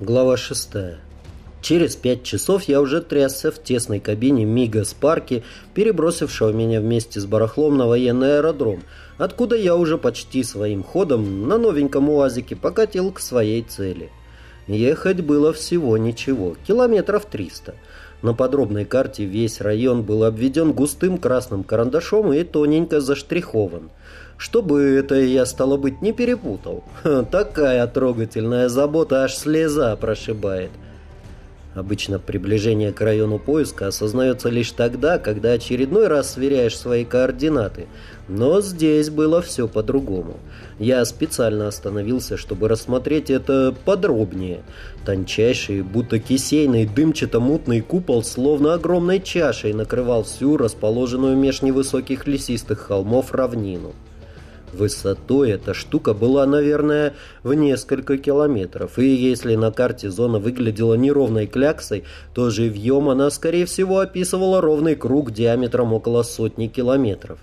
Глава 6. Через пять часов я уже трясся в тесной кабине Мига Спарки, перебросившего меня вместе с барахлом на военный аэродром, откуда я уже почти своим ходом на новеньком УАЗике покатил к своей цели. Ехать было всего ничего, километров триста. На подробной карте весь район был обведен густым красным карандашом и тоненько заштрихован – чтобы это я, стало быть, не перепутал. Такая трогательная забота, аж слеза прошибает. Обычно приближение к району поиска осознается лишь тогда, когда очередной раз сверяешь свои координаты. Но здесь было все по-другому. Я специально остановился, чтобы рассмотреть это подробнее. Тончайший, будто кисейный, дымчато-мутный купол, словно огромной чашей, накрывал всю расположенную меж невысоких лесистых холмов равнину. Высотой эта штука была, наверное, в несколько километров, и если на карте зона выглядела неровной кляксой, то живьем она, скорее всего, описывала ровный круг диаметром около сотни километров.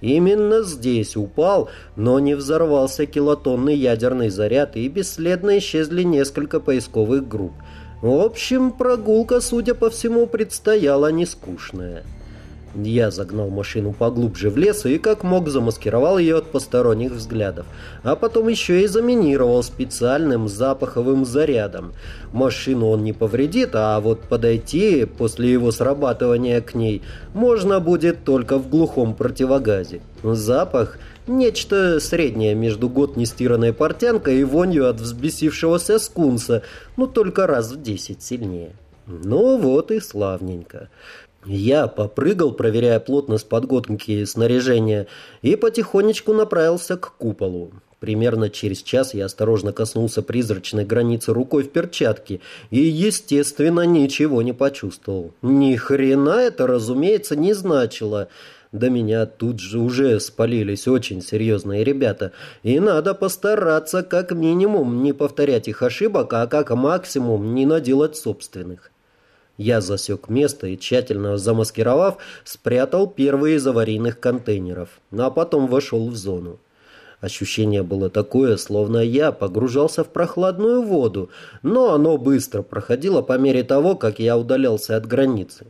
Именно здесь упал, но не взорвался килотонный ядерный заряд, и бесследно исчезли несколько поисковых групп. В общем, прогулка, судя по всему, предстояла нескучная. Я загнал машину поглубже в лес и как мог замаскировал ее от посторонних взглядов. А потом еще и заминировал специальным запаховым зарядом. Машину он не повредит, а вот подойти после его срабатывания к ней можно будет только в глухом противогазе. Запах – нечто среднее между год нестиранной портянкой и вонью от взбесившегося скунса, но только раз в десять сильнее. Ну вот и славненько. Я попрыгал, проверяя плотность подготовки снаряжения, и потихонечку направился к куполу. Примерно через час я осторожно коснулся призрачной границы рукой в перчатке и, естественно, ничего не почувствовал. Ни хрена это, разумеется, не значило. До меня тут же уже спалились очень серьезные ребята, и надо постараться как минимум не повторять их ошибок, а как максимум не наделать собственных. Я засек место и, тщательно замаскировав, спрятал первые из аварийных контейнеров, ну, а потом вошел в зону. Ощущение было такое, словно я погружался в прохладную воду, но оно быстро проходило по мере того, как я удалялся от границы.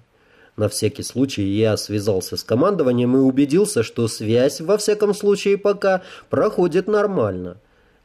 На всякий случай я связался с командованием и убедился, что связь, во всяком случае пока, проходит нормально.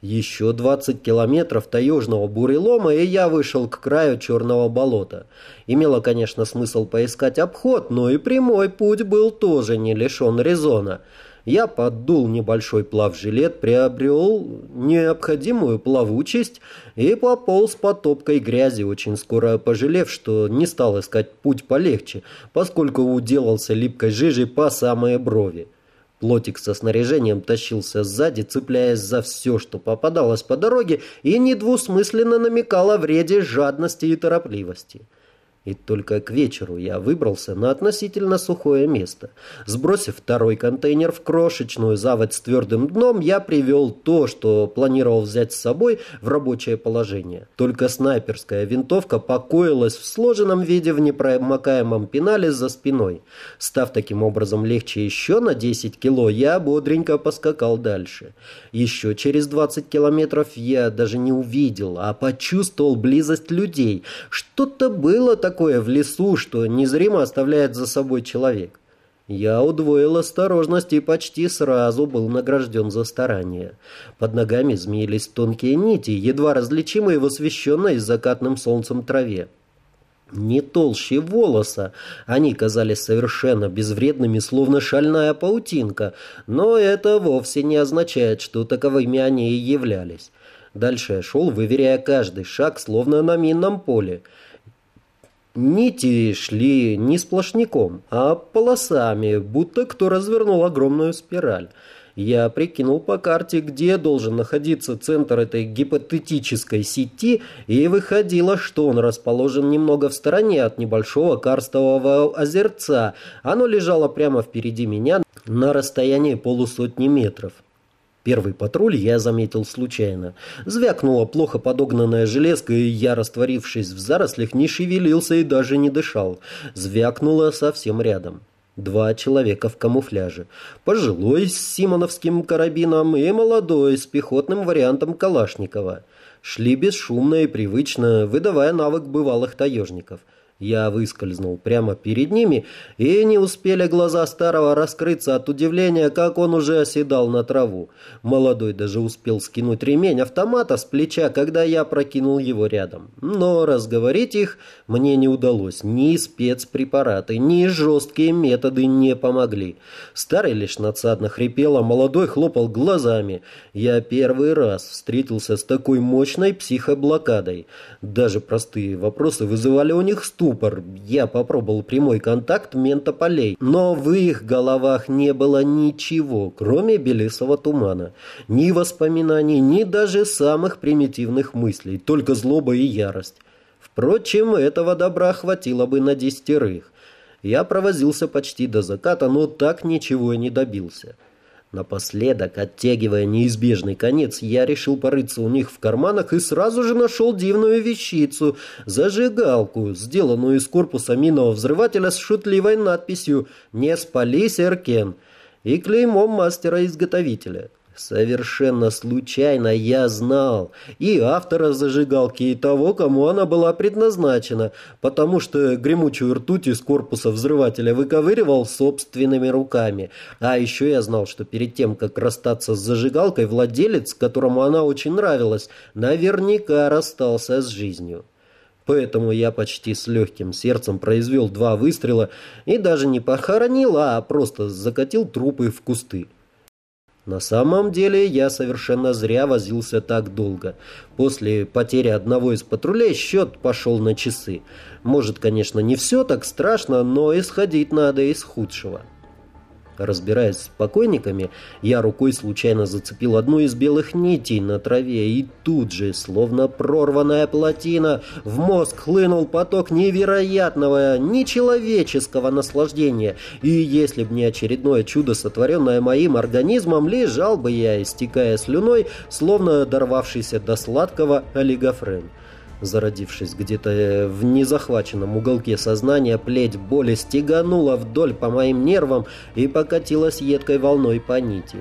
Еще 20 километров таежного бурелома, и я вышел к краю черного болота. Имело, конечно, смысл поискать обход, но и прямой путь был тоже не лишен резона. Я поддул небольшой плавжилет, приобрел необходимую плавучесть и пополз по топкой грязи, очень скоро пожалев, что не стал искать путь полегче, поскольку уделался липкой жижей по самые брови. Плотик со снаряжением тащился сзади, цепляясь за все, что попадалось по дороге, и недвусмысленно намекал о вреде жадности и торопливости. И только к вечеру я выбрался на относительно сухое место. Сбросив второй контейнер в крошечную заводь с твердым дном, я привел то, что планировал взять с собой в рабочее положение. Только снайперская винтовка покоилась в сложенном виде в непромокаемом пенале за спиной. Став таким образом легче еще на 10 кило, я бодренько поскакал дальше. Еще через 20 километров я даже не увидел, а почувствовал близость людей. Что-то было такое такое в лесу, что незримо оставляет за собой человек. Я удвоил осторожность и почти сразу был награжден за старание. Под ногами змеились тонкие нити, едва различимые в освещенной закатным солнцем траве. Не толще волоса, они казались совершенно безвредными, словно шальная паутинка, но это вовсе не означает, что таковыми они и являлись. Дальше я шел, выверяя каждый шаг, словно на минном поле. Нити шли не сплошняком, а полосами, будто кто развернул огромную спираль. Я прикинул по карте, где должен находиться центр этой гипотетической сети, и выходило, что он расположен немного в стороне от небольшого карстового озерца. Оно лежало прямо впереди меня на расстоянии полусотни метров. Первый патруль я заметил случайно. Звякнула плохо подогнанная железка, и я, растворившись в зарослях, не шевелился и даже не дышал. Звякнула совсем рядом. Два человека в камуфляже. Пожилой с симоновским карабином и молодой с пехотным вариантом Калашникова. Шли бесшумно и привычно, выдавая навык бывалых таежников – я выскользнул прямо перед ними, и не успели глаза старого раскрыться от удивления, как он уже оседал на траву. Молодой даже успел скинуть ремень автомата с плеча, когда я прокинул его рядом. Но разговорить их мне не удалось. Ни спецпрепараты, ни жесткие методы не помогли. Старый лишь надсадно хрипел, а молодой хлопал глазами. Я первый раз встретился с такой мощной психоблокадой. Даже простые вопросы вызывали у них стук ступор. Я попробовал прямой контакт ментополей, но в их головах не было ничего, кроме белесого тумана. Ни воспоминаний, ни даже самых примитивных мыслей, только злоба и ярость. Впрочем, этого добра хватило бы на десятерых. Я провозился почти до заката, но так ничего и не добился. Напоследок, оттягивая неизбежный конец, я решил порыться у них в карманах и сразу же нашел дивную вещицу – зажигалку, сделанную из корпуса минного взрывателя с шутливой надписью «Не спались, Эркен» и клеймом мастера-изготовителя – Совершенно случайно я знал и автора зажигалки, и того, кому она была предназначена, потому что гремучую ртуть из корпуса взрывателя выковыривал собственными руками. А еще я знал, что перед тем, как расстаться с зажигалкой, владелец, которому она очень нравилась, наверняка расстался с жизнью. Поэтому я почти с легким сердцем произвел два выстрела и даже не похоронил, а просто закатил трупы в кусты. На самом деле я совершенно зря возился так долго. После потери одного из патрулей счет пошел на часы. Может, конечно, не все так страшно, но исходить надо из худшего. Разбираясь с покойниками, я рукой случайно зацепил одну из белых нитей на траве, и тут же, словно прорванная плотина, в мозг хлынул поток невероятного, нечеловеческого наслаждения. И если б не очередное чудо, сотворенное моим организмом, лежал бы я, истекая слюной, словно дорвавшийся до сладкого олигофрен. Зародившись где-то э, в незахваченном уголке сознания, плеть боли стеганула вдоль по моим нервам и покатилась едкой волной по нити.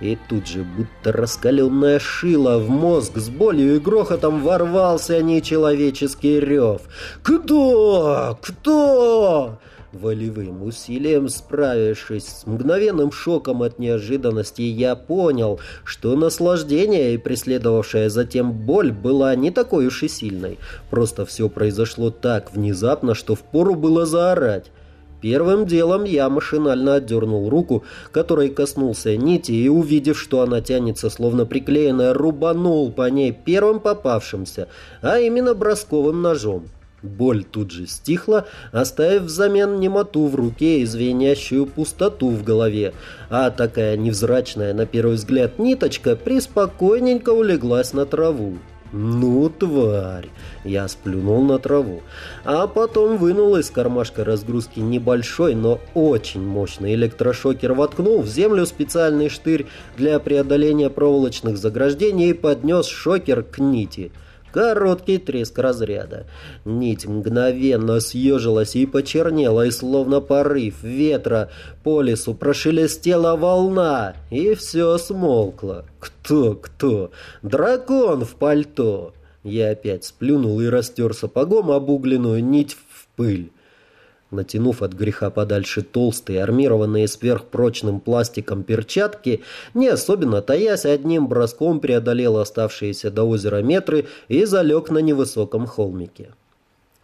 И тут же, будто раскаленная шила, в мозг с болью и грохотом ворвался нечеловеческий рев. «Кто? Кто?» Волевым усилием справившись с мгновенным шоком от неожиданности, я понял, что наслаждение и преследовавшая затем боль была не такой уж и сильной. Просто все произошло так внезапно, что впору было заорать. Первым делом я машинально отдернул руку, которой коснулся нити, и, увидев, что она тянется, словно приклеенная, рубанул по ней первым попавшимся, а именно бросковым ножом. Боль тут же стихла, оставив взамен немоту в руке и звенящую пустоту в голове, а такая невзрачная на первый взгляд ниточка приспокойненько улеглась на траву. «Ну, тварь!» Я сплюнул на траву, а потом вынул из кармашка разгрузки небольшой, но очень мощный электрошокер, воткнул в землю специальный штырь для преодоления проволочных заграждений и поднес шокер к нити – Короткий треск разряда. Нить мгновенно съежилась и почернела, и словно порыв ветра по лесу прошелестела волна, и все смолкло. Кто, кто? Дракон в пальто. Я опять сплюнул и растер сапогом обугленную нить в пыль. Натянув от греха подальше толстые, армированные сверхпрочным пластиком перчатки, не особенно таясь, одним броском преодолел оставшиеся до озера метры и залег на невысоком холмике.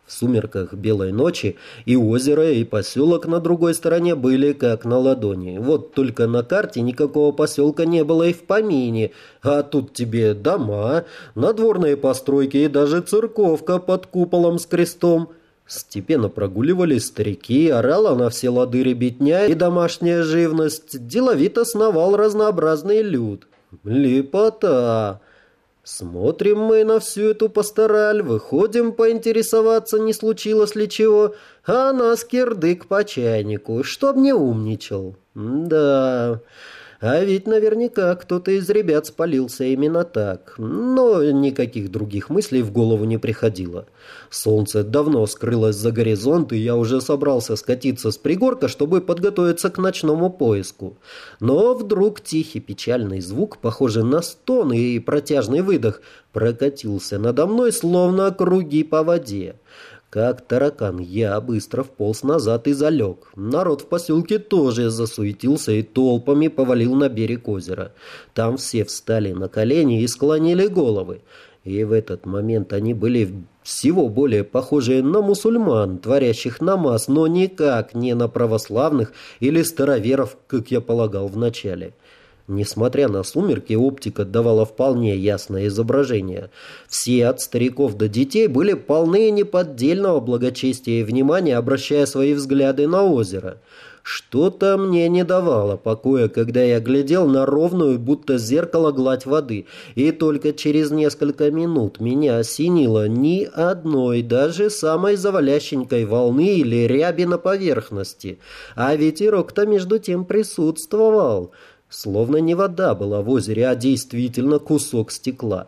В сумерках белой ночи и озеро, и поселок на другой стороне были как на ладони. Вот только на карте никакого поселка не было и в помине, а тут тебе дома, надворные постройки и даже церковка под куполом с крестом – Степенно прогуливались старики, орала на все лады ребятня и домашняя живность, деловито сновал разнообразный люд. Лепота! Смотрим мы на всю эту пастораль, выходим поинтересоваться, не случилось ли чего, а нас кирдык по чайнику, чтоб не умничал. Да... А ведь наверняка кто-то из ребят спалился именно так. Но никаких других мыслей в голову не приходило. Солнце давно скрылось за горизонт, и я уже собрался скатиться с пригорка, чтобы подготовиться к ночному поиску. Но вдруг тихий печальный звук, похожий на стон и протяжный выдох, прокатился надо мной, словно круги по воде. Как таракан, я быстро вполз назад и залег. Народ в поселке тоже засуетился и толпами повалил на берег озера. Там все встали на колени и склонили головы. И в этот момент они были всего более похожие на мусульман, творящих намаз, но никак не на православных или староверов, как я полагал вначале. Несмотря на сумерки, оптика давала вполне ясное изображение. Все от стариков до детей были полны неподдельного благочестия и внимания, обращая свои взгляды на озеро. Что-то мне не давало покоя, когда я глядел на ровную, будто зеркало гладь воды, и только через несколько минут меня осенило ни одной, даже самой завалященькой волны или ряби на поверхности. А ветерок-то между тем присутствовал. Словно не вода была в озере, а действительно кусок стекла.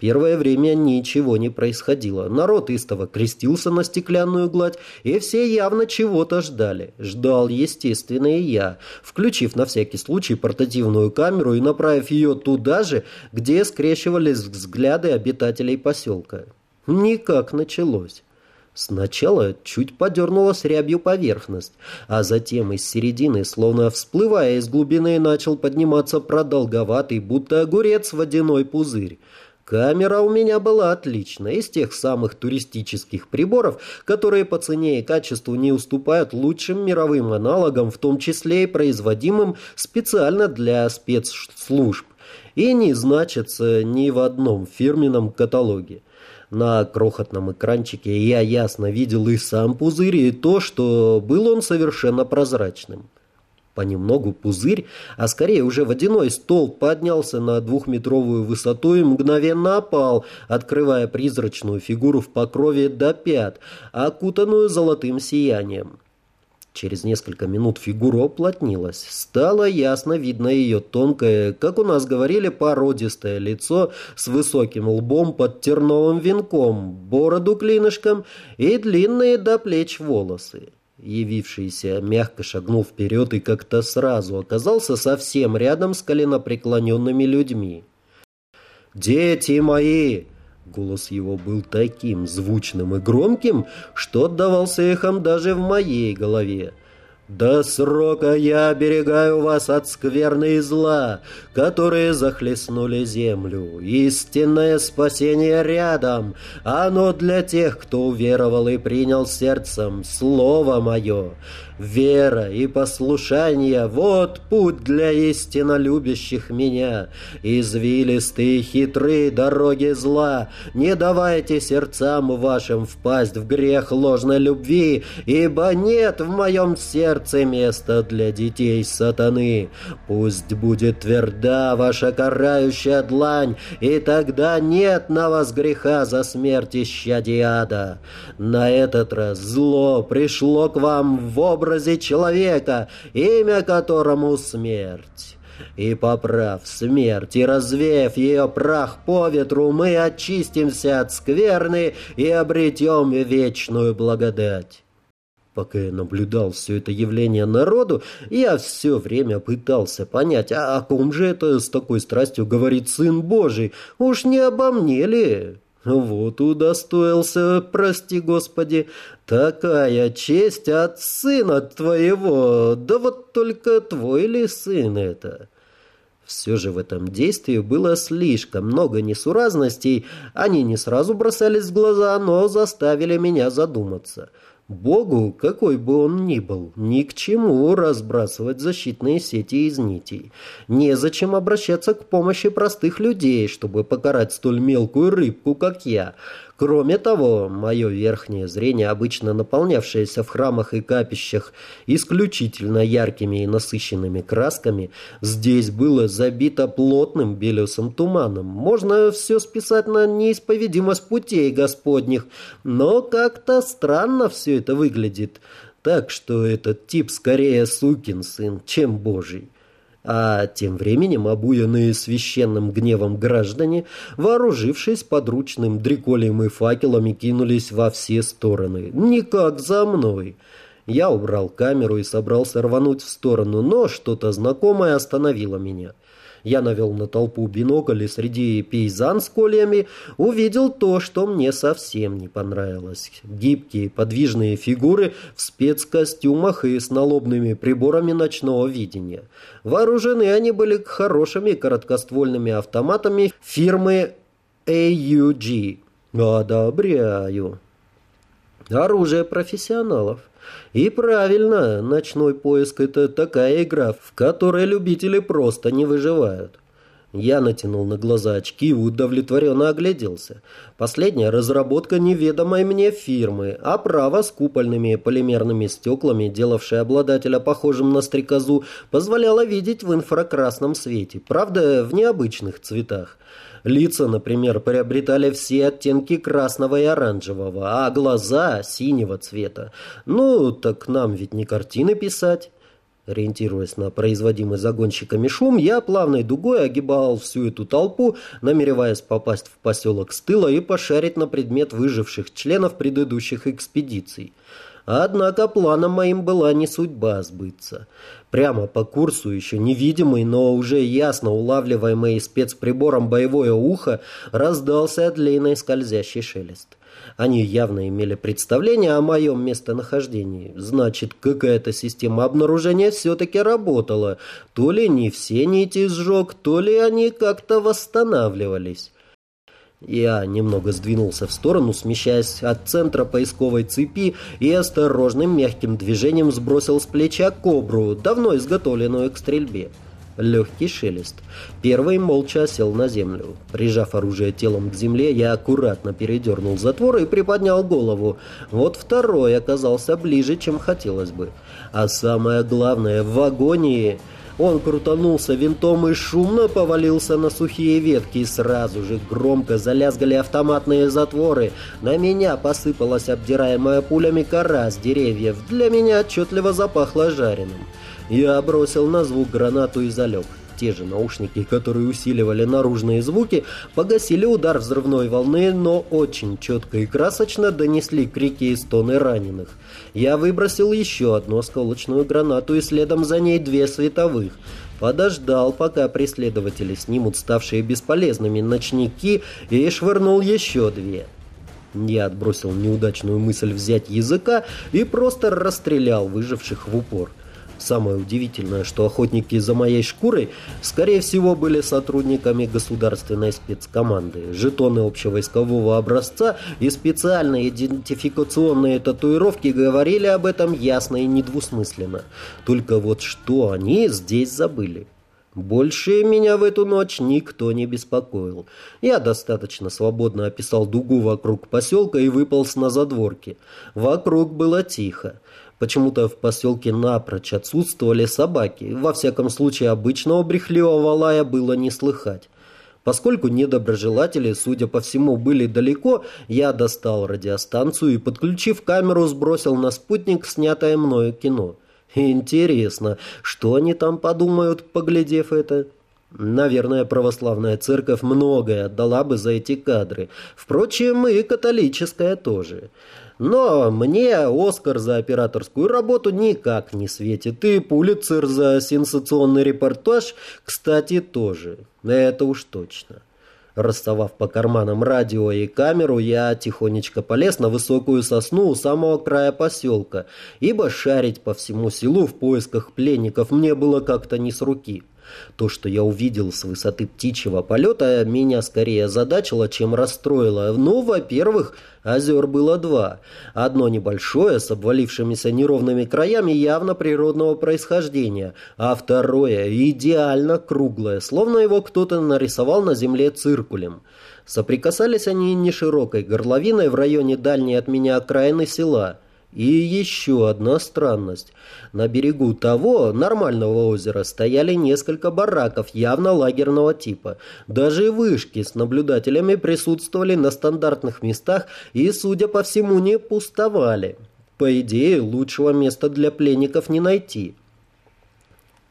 Первое время ничего не происходило. Народ истово крестился на стеклянную гладь, и все явно чего-то ждали. Ждал, естественно, и я, включив на всякий случай портативную камеру и направив ее туда же, где скрещивались взгляды обитателей поселка. Никак началось. Сначала чуть подернулась рябью поверхность, а затем из середины, словно всплывая из глубины, начал подниматься продолговатый, будто огурец, водяной пузырь. Камера у меня была отличная, из тех самых туристических приборов, которые по цене и качеству не уступают лучшим мировым аналогам, в том числе и производимым специально для спецслужб, и не значатся ни в одном фирменном каталоге. На крохотном экранчике я ясно видел и сам пузырь, и то, что был он совершенно прозрачным. Понемногу пузырь, а скорее уже водяной стол, поднялся на двухметровую высоту и мгновенно опал, открывая призрачную фигуру в покрове до пят, окутанную золотым сиянием. Через несколько минут фигура уплотнилась. Стало ясно видно ее тонкое, как у нас говорили, породистое лицо с высоким лбом под терновым венком, бороду клинышком и длинные до плеч волосы. Явившийся мягко шагнул вперед и как-то сразу оказался совсем рядом с коленопреклоненными людьми. «Дети мои!» Голос его был таким звучным и громким, что отдавался эхом даже в моей голове. «До срока я оберегаю вас от скверны и зла, которые захлестнули землю. Истинное спасение рядом, оно для тех, кто уверовал и принял сердцем Слово Мое. Вера и послушание — вот путь для истинно любящих меня. Извилистые хитрые дороги зла, не давайте сердцам вашим впасть в грех ложной любви, ибо нет в моем сердце места для детей сатаны. Пусть будет тверда ваша карающая длань, и тогда нет на вас греха за смерть ища ада. На этот раз зло пришло к вам в образ образе человека, имя которому смерть. И поправ смерть и развеяв ее прах по ветру, мы очистимся от скверны и обретем вечную благодать. Пока я наблюдал все это явление народу, я все время пытался понять, а о ком же это с такой страстью говорит Сын Божий? Уж не обо мне ли? Вот удостоился, прости господи, такая честь от сына твоего. Да вот только твой ли сын это? Все же в этом действии было слишком много несуразностей. Они не сразу бросались в глаза, но заставили меня задуматься. Богу, какой бы он ни был, ни к чему разбрасывать защитные сети из нитей. Незачем обращаться к помощи простых людей, чтобы покарать столь мелкую рыбку, как я. Кроме того, мое верхнее зрение, обычно наполнявшееся в храмах и капищах исключительно яркими и насыщенными красками, здесь было забито плотным белесым туманом. Можно все списать на неисповедимость путей Господних, но как-то странно все это выглядит. Так что этот тип скорее сукин сын, чем божий. А тем временем обуянные священным гневом граждане, вооружившись подручным дреколем и факелами, кинулись во все стороны. «Никак за мной!» Я убрал камеру и собрался рвануть в сторону, но что-то знакомое остановило меня. Я навел на толпу бинокль и среди пейзан с кольями увидел то, что мне совсем не понравилось. Гибкие подвижные фигуры в спецкостюмах и с налобными приборами ночного видения. Вооружены они были хорошими короткоствольными автоматами фирмы AUG. Одобряю. Оружие профессионалов. И правильно, ночной поиск – это такая игра, в которой любители просто не выживают. Я натянул на глаза очки и удовлетворенно огляделся. Последняя разработка неведомой мне фирмы, а право с купольными полимерными стеклами, делавшая обладателя похожим на стрекозу, позволяла видеть в инфракрасном свете, правда, в необычных цветах. Лица, например, приобретали все оттенки красного и оранжевого, а глаза синего цвета. Ну, так нам ведь не картины писать. Ориентируясь на производимый загонщиками шум, я плавной дугой огибал всю эту толпу, намереваясь попасть в поселок с тыла и пошарить на предмет выживших членов предыдущих экспедиций. Однако планом моим была не судьба сбыться. Прямо по курсу, еще невидимый, но уже ясно улавливаемый спецприбором боевое ухо, раздался длинный скользящий шелест. Они явно имели представление о моем местонахождении. Значит, какая-то система обнаружения все-таки работала. То ли не все нити сжег, то ли они как-то восстанавливались. Я немного сдвинулся в сторону, смещаясь от центра поисковой цепи и осторожным мягким движением сбросил с плеча кобру, давно изготовленную к стрельбе. Легкий шелест. Первый молча сел на землю. Прижав оружие телом к земле, я аккуратно передернул затвор и приподнял голову. Вот второй оказался ближе, чем хотелось бы. А самое главное, в агонии... Он крутанулся винтом и шумно повалился на сухие ветки, и сразу же громко залязгали автоматные затворы. На меня посыпалась обдираемая пулями кора с деревьев. Для меня отчетливо запахло жареным. Я бросил на звук гранату и залег. Те же наушники, которые усиливали наружные звуки, погасили удар взрывной волны, но очень четко и красочно донесли крики и стоны раненых. Я выбросил еще одну осколочную гранату и следом за ней две световых. Подождал, пока преследователи снимут ставшие бесполезными ночники и швырнул еще две. Я отбросил неудачную мысль взять языка и просто расстрелял выживших в упор. Самое удивительное, что охотники за моей шкурой, скорее всего, были сотрудниками государственной спецкоманды. Жетоны общевойскового образца и специальные идентификационные татуировки говорили об этом ясно и недвусмысленно. Только вот что они здесь забыли? Больше меня в эту ночь никто не беспокоил. Я достаточно свободно описал дугу вокруг поселка и выполз на задворки. Вокруг было тихо. Почему-то в поселке напрочь отсутствовали собаки. Во всяком случае, обычного брехливого лая было не слыхать. Поскольку недоброжелатели, судя по всему, были далеко, я достал радиостанцию и, подключив камеру, сбросил на спутник снятое мною кино. Интересно, что они там подумают, поглядев это? Наверное, православная церковь многое отдала бы за эти кадры. Впрочем, и католическая тоже. Но мне Оскар за операторскую работу никак не светит. И Пулицер за сенсационный репортаж, кстати, тоже. Это уж точно. Расставав по карманам радио и камеру, я тихонечко полез на высокую сосну у самого края поселка, ибо шарить по всему селу в поисках пленников мне было как-то не с руки. То, что я увидел с высоты птичьего полета, меня скорее озадачило, чем расстроило. Ну, во-первых, озер было два. Одно небольшое, с обвалившимися неровными краями, явно природного происхождения, а второе идеально круглое, словно его кто-то нарисовал на земле циркулем. Соприкасались они не широкой горловиной в районе дальней от меня окраины села – и еще одна странность. На берегу того нормального озера стояли несколько бараков явно лагерного типа. Даже вышки с наблюдателями присутствовали на стандартных местах и, судя по всему, не пустовали. По идее, лучшего места для пленников не найти.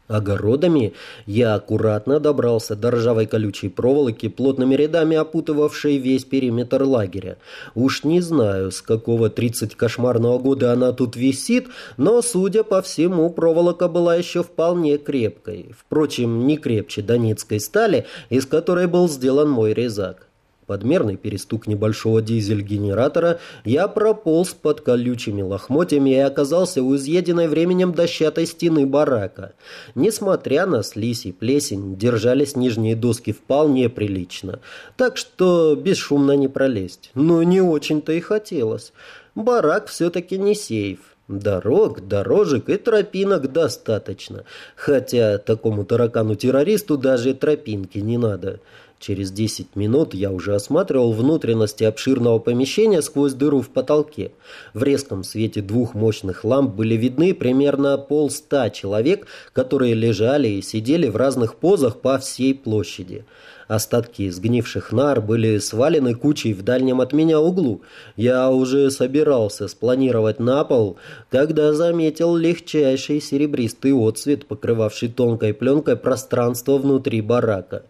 Огородами, я аккуратно добрался до ржавой колючей проволоки, плотными рядами опутывавшей весь периметр лагеря. Уж не знаю, с какого 30 кошмарного года она тут висит, но, судя по всему, проволока была еще вполне крепкой. Впрочем, не крепче донецкой стали, из которой был сделан мой резак. Подмерный перестук небольшого дизель-генератора, я прополз под колючими лохмотьями и оказался у изъеденной временем дощатой стены барака. Несмотря на слизь и плесень, держались нижние доски вполне прилично, так что бесшумно не пролезть. Но не очень-то и хотелось. Барак все-таки не сейф. Дорог, дорожек и тропинок достаточно. Хотя такому таракану-террористу даже тропинки не надо. Через 10 минут я уже осматривал внутренности обширного помещения сквозь дыру в потолке. В резком свете двух мощных ламп были видны примерно полста человек, которые лежали и сидели в разных позах по всей площади. Остатки сгнивших нар были свалены кучей в дальнем от меня углу. Я уже собирался спланировать на пол, когда заметил легчайший серебристый отцвет, покрывавший тонкой пленкой пространство внутри барака.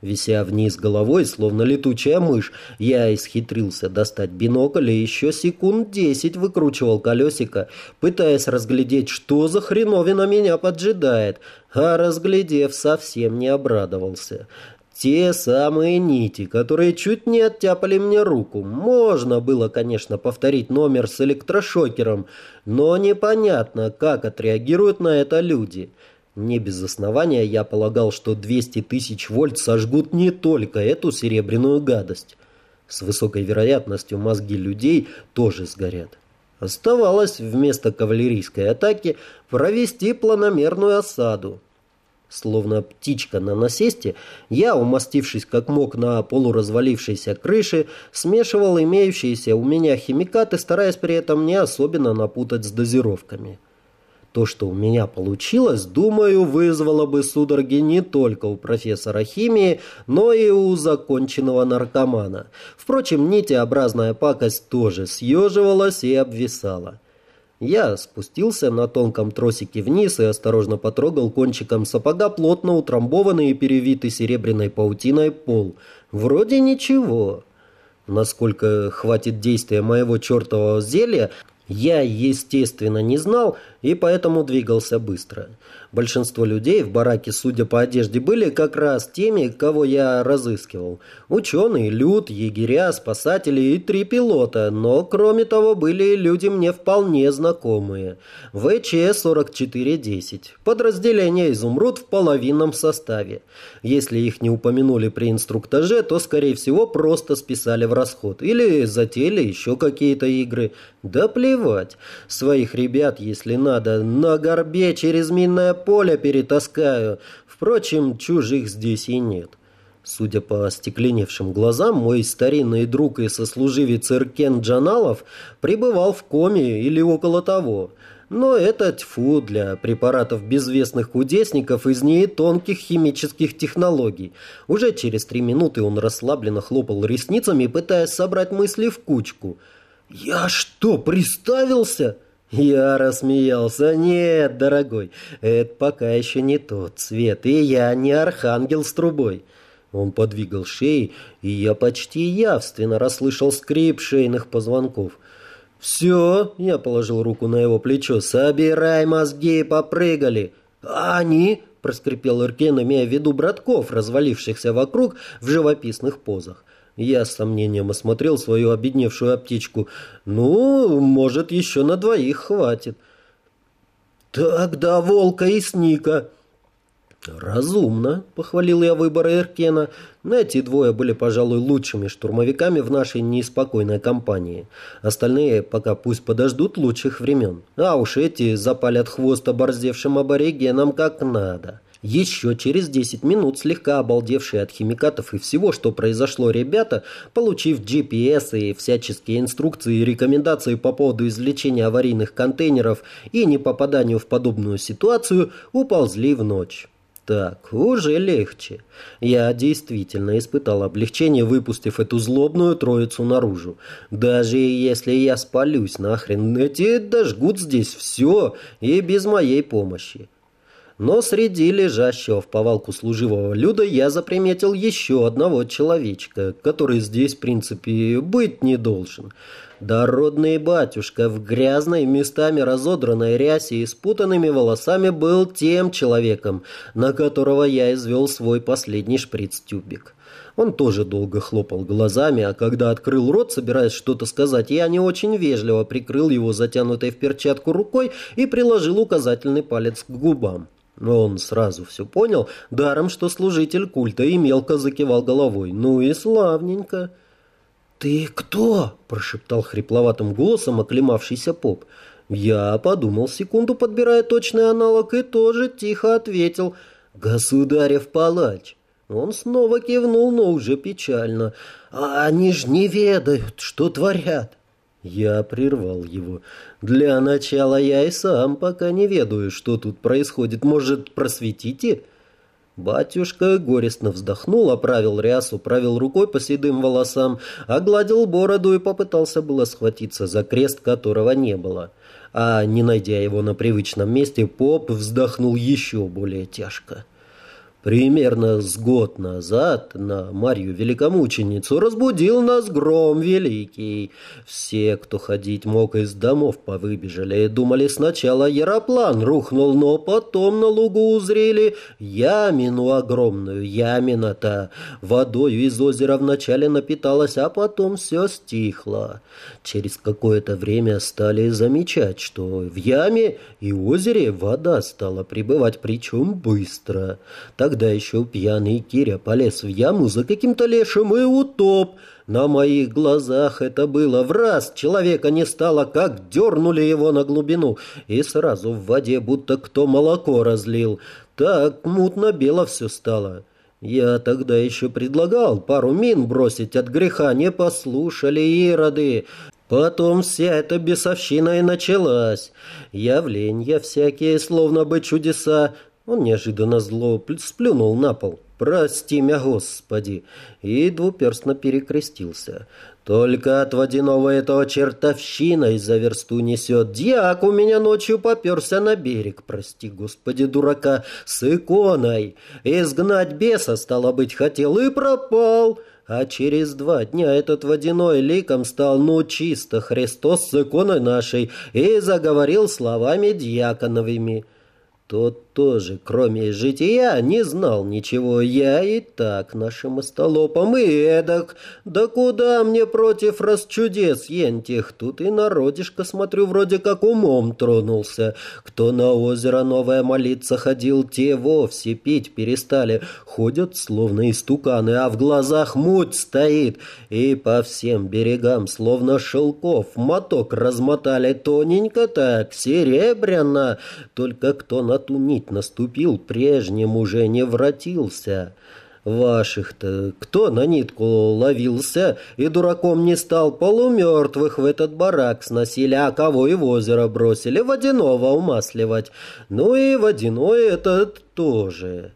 Вися вниз головой, словно летучая мышь, я исхитрился достать бинокль и еще секунд десять выкручивал колесико, пытаясь разглядеть, что за хреновина меня поджидает, а разглядев, совсем не обрадовался. Те самые нити, которые чуть не оттяпали мне руку. Можно было, конечно, повторить номер с электрошокером, но непонятно, как отреагируют на это люди. Не без основания я полагал, что 200 тысяч вольт сожгут не только эту серебряную гадость. С высокой вероятностью мозги людей тоже сгорят. Оставалось вместо кавалерийской атаки провести планомерную осаду. Словно птичка на насесте, я, умастившись как мог на полуразвалившейся крыше, смешивал имеющиеся у меня химикаты, стараясь при этом не особенно напутать с дозировками. То, что у меня получилось, думаю, вызвало бы судороги не только у профессора химии, но и у законченного наркомана. Впрочем, нитеобразная пакость тоже съеживалась и обвисала. Я спустился на тонком тросике вниз и осторожно потрогал кончиком сапога плотно утрамбованный и перевитый серебряной паутиной пол. Вроде ничего. Насколько хватит действия моего чертового зелья, я, естественно, не знал и поэтому двигался быстро. Большинство людей в бараке, судя по одежде, были как раз теми, кого я разыскивал. Ученые, люд, егеря, спасатели и три пилота, но кроме того были люди мне вполне знакомые. ВЧ-4410. Подразделение «Изумруд» в половинном составе. Если их не упомянули при инструктаже, то, скорее всего, просто списали в расход. Или затеяли еще какие-то игры. Да плевать. Своих ребят, если надо, на горбе через минное поле перетаскаю. Впрочем, чужих здесь и нет. Судя по остекленевшим глазам, мой старинный друг и сослуживец Иркен Джаналов пребывал в коме или около того. Но это тьфу для препаратов безвестных кудесников из тонких химических технологий. Уже через три минуты он расслабленно хлопал ресницами, пытаясь собрать мысли в кучку. «Я что, приставился?» Я рассмеялся. «Нет, дорогой, это пока еще не тот цвет, и я не архангел с трубой». Он подвигал шеей, и я почти явственно расслышал скрип шейных позвонков. «Все», — я положил руку на его плечо, — «собирай мозги, попрыгали». «А они?» — проскрипел Иркен, имея в виду братков, развалившихся вокруг в живописных позах. Я с сомнением осмотрел свою обедневшую аптечку. Ну, может, еще на двоих хватит. Тогда волка и сника. «Разумно», — похвалил я выбор Эркена. Эти двое были, пожалуй, лучшими штурмовиками в нашей неспокойной компании. Остальные пока пусть подождут лучших времен. А уж эти запалят хвост оборзевшим аборигенам как надо. Еще через 10 минут слегка обалдевшие от химикатов и всего, что произошло ребята, получив GPS и всяческие инструкции и рекомендации по поводу извлечения аварийных контейнеров и не попаданию в подобную ситуацию, уползли в ночь. Так, уже легче. Я действительно испытал облегчение, выпустив эту злобную троицу наружу. Даже если я спалюсь нахрен, эти дожгут здесь все и без моей помощи. Но среди лежащего в повалку служивого люда я заприметил еще одного человечка, который здесь, в принципе, быть не должен. Дородный батюшка в грязной, местами разодранной рясе и спутанными волосами был тем человеком, на которого я извел свой последний шприц-тюбик. Он тоже долго хлопал глазами, а когда открыл рот, собираясь что-то сказать, я не очень вежливо прикрыл его затянутой в перчатку рукой и приложил указательный палец к губам. Но он сразу все понял, даром, что служитель культа и мелко закивал головой. Ну и славненько. «Ты кто?» – прошептал хрипловатым голосом оклемавшийся поп. Я подумал секунду, подбирая точный аналог, и тоже тихо ответил «Государев палач». Он снова кивнул, но уже печально. «А они ж не ведают, что творят». Я прервал его. «Для начала я и сам пока не ведаю, что тут происходит. Может, просветите?» Батюшка горестно вздохнул, оправил рясу, правил рукой по седым волосам, огладил бороду и попытался было схватиться за крест, которого не было. А не найдя его на привычном месте, поп вздохнул еще более тяжко. Примерно с год назад на Марью Великомученицу разбудил нас гром великий. Все, кто ходить мог из домов, повыбежали. Думали сначала Яроплан рухнул, но потом на лугу узрели ямину огромную, ямина-то. Водою из озера вначале напиталась, а потом все стихло. Через какое-то время стали замечать, что в яме и озере вода стала прибывать, причем быстро. Тогда еще пьяный Киря полез в яму за каким-то лешим и утоп. На моих глазах это было. В раз человека не стало, как дернули его на глубину. И сразу в воде будто кто молоко разлил. Так мутно-бело все стало. Я тогда еще предлагал пару мин бросить от греха, не послушали ироды. Потом вся эта бесовщина и началась. Явления всякие, словно бы чудеса. Он неожиданно зло сплюнул на пол. «Прости меня, Господи!» И двуперстно перекрестился. «Только от водяного этого чертовщина из-за версту несет. Дьяк у меня ночью поперся на берег, прости, Господи, дурака, с иконой. Изгнать беса, стало быть, хотел и пропал». А через два дня этот водяной ликом стал, ну, чисто Христос с иконой нашей, и заговорил словами дьяконовыми. Тот тоже, кроме жития, не знал ничего. Я и так нашим остолопом и эдак. Да куда мне против расчудес ентих? Тут и народишко, смотрю, вроде как умом тронулся. Кто на озеро новое молиться ходил, те вовсе пить перестали. Ходят, словно истуканы, а в глазах муть стоит. И по всем берегам, словно шелков, моток размотали тоненько так, серебряно. Только кто на ту нить наступил, прежним уже не вратился. Ваших-то кто на нитку ловился и дураком не стал полумертвых в этот барак сносили, а кого и в озеро бросили, водяного умасливать. Ну и водяной этот тоже.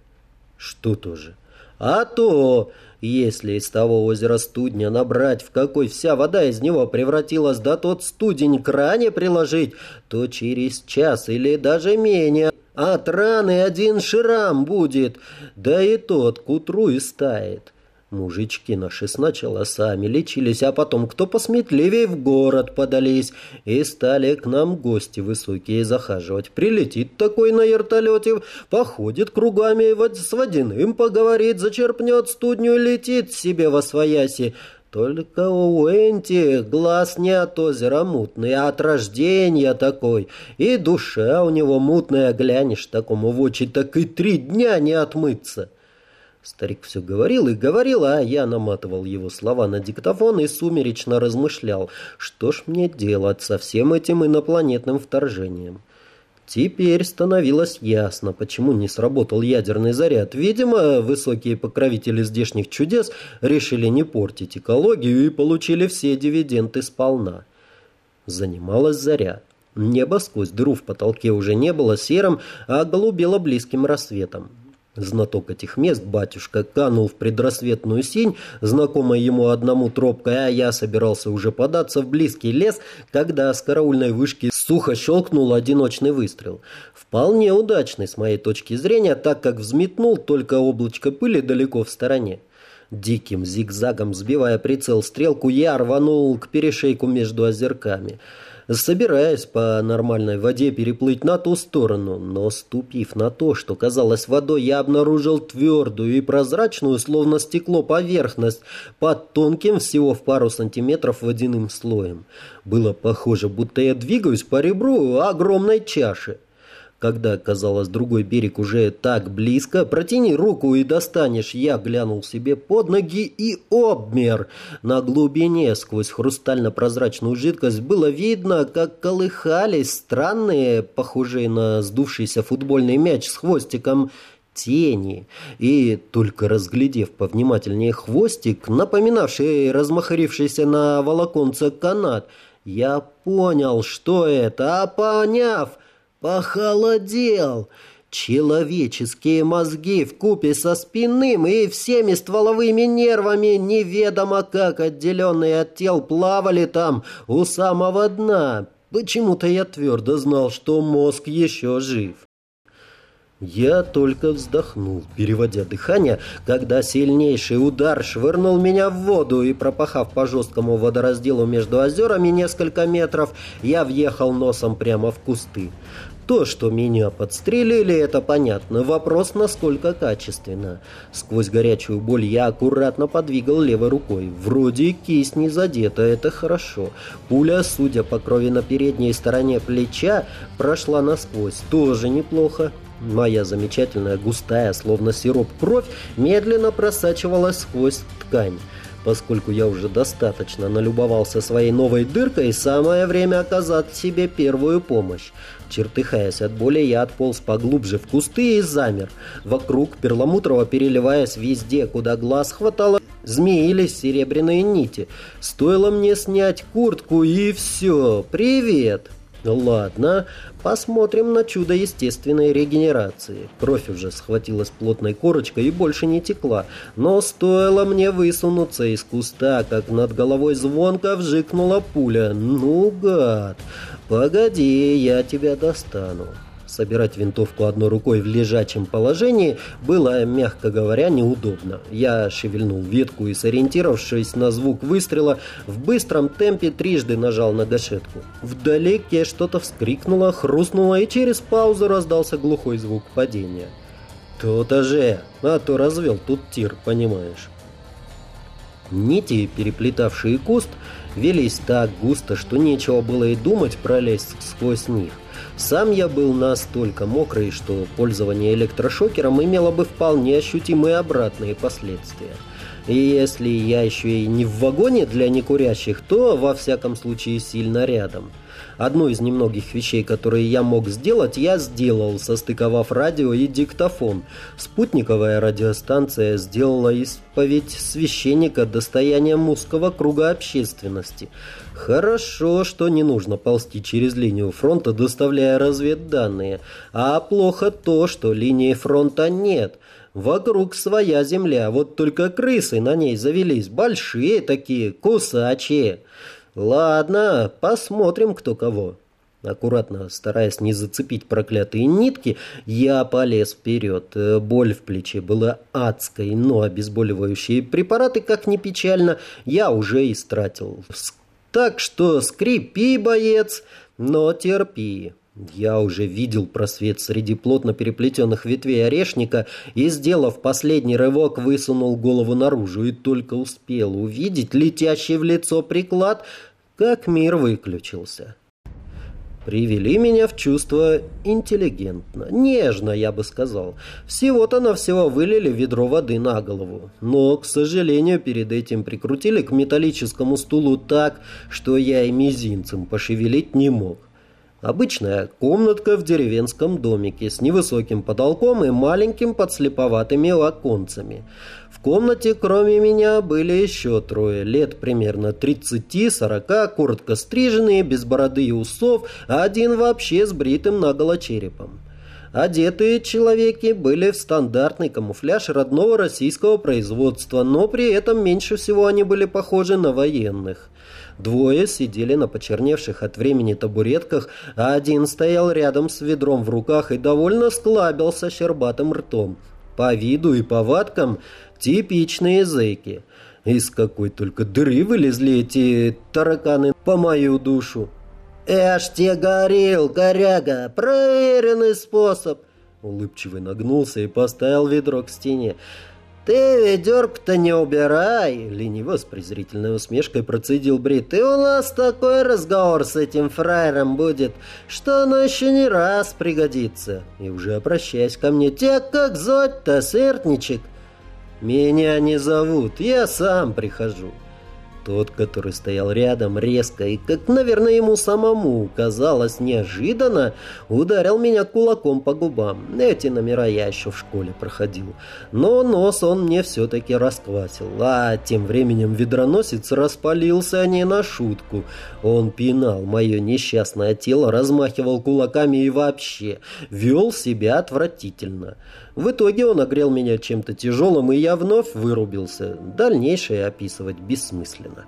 Что тоже? А то, если из того озера студня набрать, в какой вся вода из него превратилась, да тот студень к ране приложить, то через час или даже менее от раны один шрам будет, да и тот к утру и стает. Мужички наши сначала сами лечились, а потом кто посметливее в город подались, и стали к нам гости высокие захаживать. Прилетит такой на вертолете, походит кругами с водяным поговорит, зачерпнет студню и летит себе во свояси. Только у Энти глаз не от озера мутный, а от рождения такой. И душа у него мутная, глянешь такому в очи, так и три дня не отмыться. Старик все говорил и говорил, а я наматывал его слова на диктофон и сумеречно размышлял, что ж мне делать со всем этим инопланетным вторжением. Теперь становилось ясно, почему не сработал ядерный заряд. Видимо, высокие покровители здешних чудес решили не портить экологию и получили все дивиденды сполна. Занималась заря. Небо сквозь дыру в потолке уже не было серым, а голубело близким рассветом. Знаток этих мест, батюшка, канул в предрассветную синь, знакомая ему одному тропкой, а я собирался уже податься в близкий лес, когда с караульной вышки сухо щелкнул одиночный выстрел. Вполне удачный с моей точки зрения, так как взметнул только облачко пыли далеко в стороне. Диким зигзагом сбивая прицел стрелку, я рванул к перешейку между озерками собираясь по нормальной воде переплыть на ту сторону, но ступив на то, что казалось водой, я обнаружил твердую и прозрачную, словно стекло, поверхность под тонким всего в пару сантиметров водяным слоем. Было похоже, будто я двигаюсь по ребру огромной чаши. Когда, казалось, другой берег уже так близко, протяни руку и достанешь. Я глянул себе под ноги и обмер. На глубине сквозь хрустально-прозрачную жидкость было видно, как колыхались странные, похожие на сдувшийся футбольный мяч с хвостиком, тени. И только разглядев повнимательнее хвостик, напоминавший размахарившийся на волоконце канат, я понял, что это, а поняв, Похолодел! Человеческие мозги в купе со спинным и всеми стволовыми нервами, неведомо как отделенные от тел, плавали там у самого дна. Почему-то я твердо знал, что мозг еще жив. Я только вздохнул, переводя дыхание, когда сильнейший удар швырнул меня в воду, и, пропахав по жесткому водоразделу между озерами несколько метров, я въехал носом прямо в кусты. То, что меня подстрелили, это понятно. Вопрос, насколько качественно. Сквозь горячую боль я аккуратно подвигал левой рукой. Вроде кисть не задета, это хорошо. Пуля, судя по крови на передней стороне плеча, прошла насквозь. Тоже неплохо. Моя замечательная густая, словно сироп, кровь медленно просачивалась сквозь ткань. Поскольку я уже достаточно налюбовался своей новой дыркой, самое время оказать себе первую помощь. Чертыхаясь от боли, я отполз поглубже в кусты и замер. Вокруг, перламутрово переливаясь везде, куда глаз хватало, змеились серебряные нити. Стоило мне снять куртку и все. «Привет!» Ладно, посмотрим на чудо естественной регенерации. Кровь уже схватилась плотной корочкой и больше не текла. Но стоило мне высунуться из куста, как над головой звонко вжикнула пуля. Ну, гад! Погоди, я тебя достану. Собирать винтовку одной рукой в лежачем положении было, мягко говоря, неудобно. Я шевельнул ветку и, сориентировавшись на звук выстрела, в быстром темпе трижды нажал на гашетку. Вдалеке что-то вскрикнуло, хрустнуло, и через паузу раздался глухой звук падения. «То-то же! А то развел тут тир, понимаешь». Нити, переплетавшие куст, велись так густо, что нечего было и думать пролезть сквозь них. Сам я был настолько мокрый, что пользование электрошокером имело бы вполне ощутимые обратные последствия. И если я еще и не в вагоне для некурящих, то, во всяком случае, сильно рядом. Одну из немногих вещей, которые я мог сделать, я сделал, состыковав радио и диктофон. Спутниковая радиостанция сделала исповедь священника достоянием узкого круга общественности. Хорошо, что не нужно ползти через линию фронта, доставляя разведданные. А плохо то, что линии фронта нет. Вокруг своя земля, вот только крысы на ней завелись, большие такие, кусачие. Ладно, посмотрим, кто кого. Аккуратно, стараясь не зацепить проклятые нитки, я полез вперед. Боль в плече была адской, но обезболивающие препараты, как ни печально, я уже истратил. Так что скрипи, боец, но терпи. Я уже видел просвет среди плотно переплетенных ветвей орешника и, сделав последний рывок, высунул голову наружу и только успел увидеть летящий в лицо приклад, как мир выключился. Привели меня в чувство интеллигентно, нежно, я бы сказал. Всего-то на всего вылили ведро воды на голову. Но, к сожалению, перед этим прикрутили к металлическому стулу так, что я и мизинцем пошевелить не мог. Обычная комнатка в деревенском домике с невысоким потолком и маленьким подслеповатыми оконцами. В комнате, кроме меня, были еще трое, лет примерно 30-40, коротко стриженные, без бороды и усов, а один вообще с бритым наголо черепом. Одетые человеки были в стандартный камуфляж родного российского производства, но при этом меньше всего они были похожи на военных. Двое сидели на почерневших от времени табуретках, а один стоял рядом с ведром в руках и довольно склабился щербатым ртом. По виду и повадкам типичные зэки. Из какой только дыры вылезли эти тараканы по мою душу. «Эш тебе говорил, коряга, проверенный способ!» Улыбчивый нагнулся и поставил ведро к стене. «Ты ведерко-то не убирай!» Лениво с презрительной усмешкой процедил Брит. «И у нас такой разговор с этим фраером будет, что оно еще не раз пригодится!» И уже обращаясь ко мне, «Тебя как звать-то, сыртничек?» «Меня не зовут, я сам прихожу!» Тот, который стоял рядом, резко и, как, наверное, ему самому казалось неожиданно, ударил меня кулаком по губам. Эти номера я еще в школе проходил. Но нос он мне все-таки расквасил. А тем временем ведроносец распалился не на шутку. Он пинал мое несчастное тело, размахивал кулаками и вообще вел себя отвратительно. В итоге он огрел меня чем-то тяжелым, и я вновь вырубился. Дальнейшее описывать бессмысленно.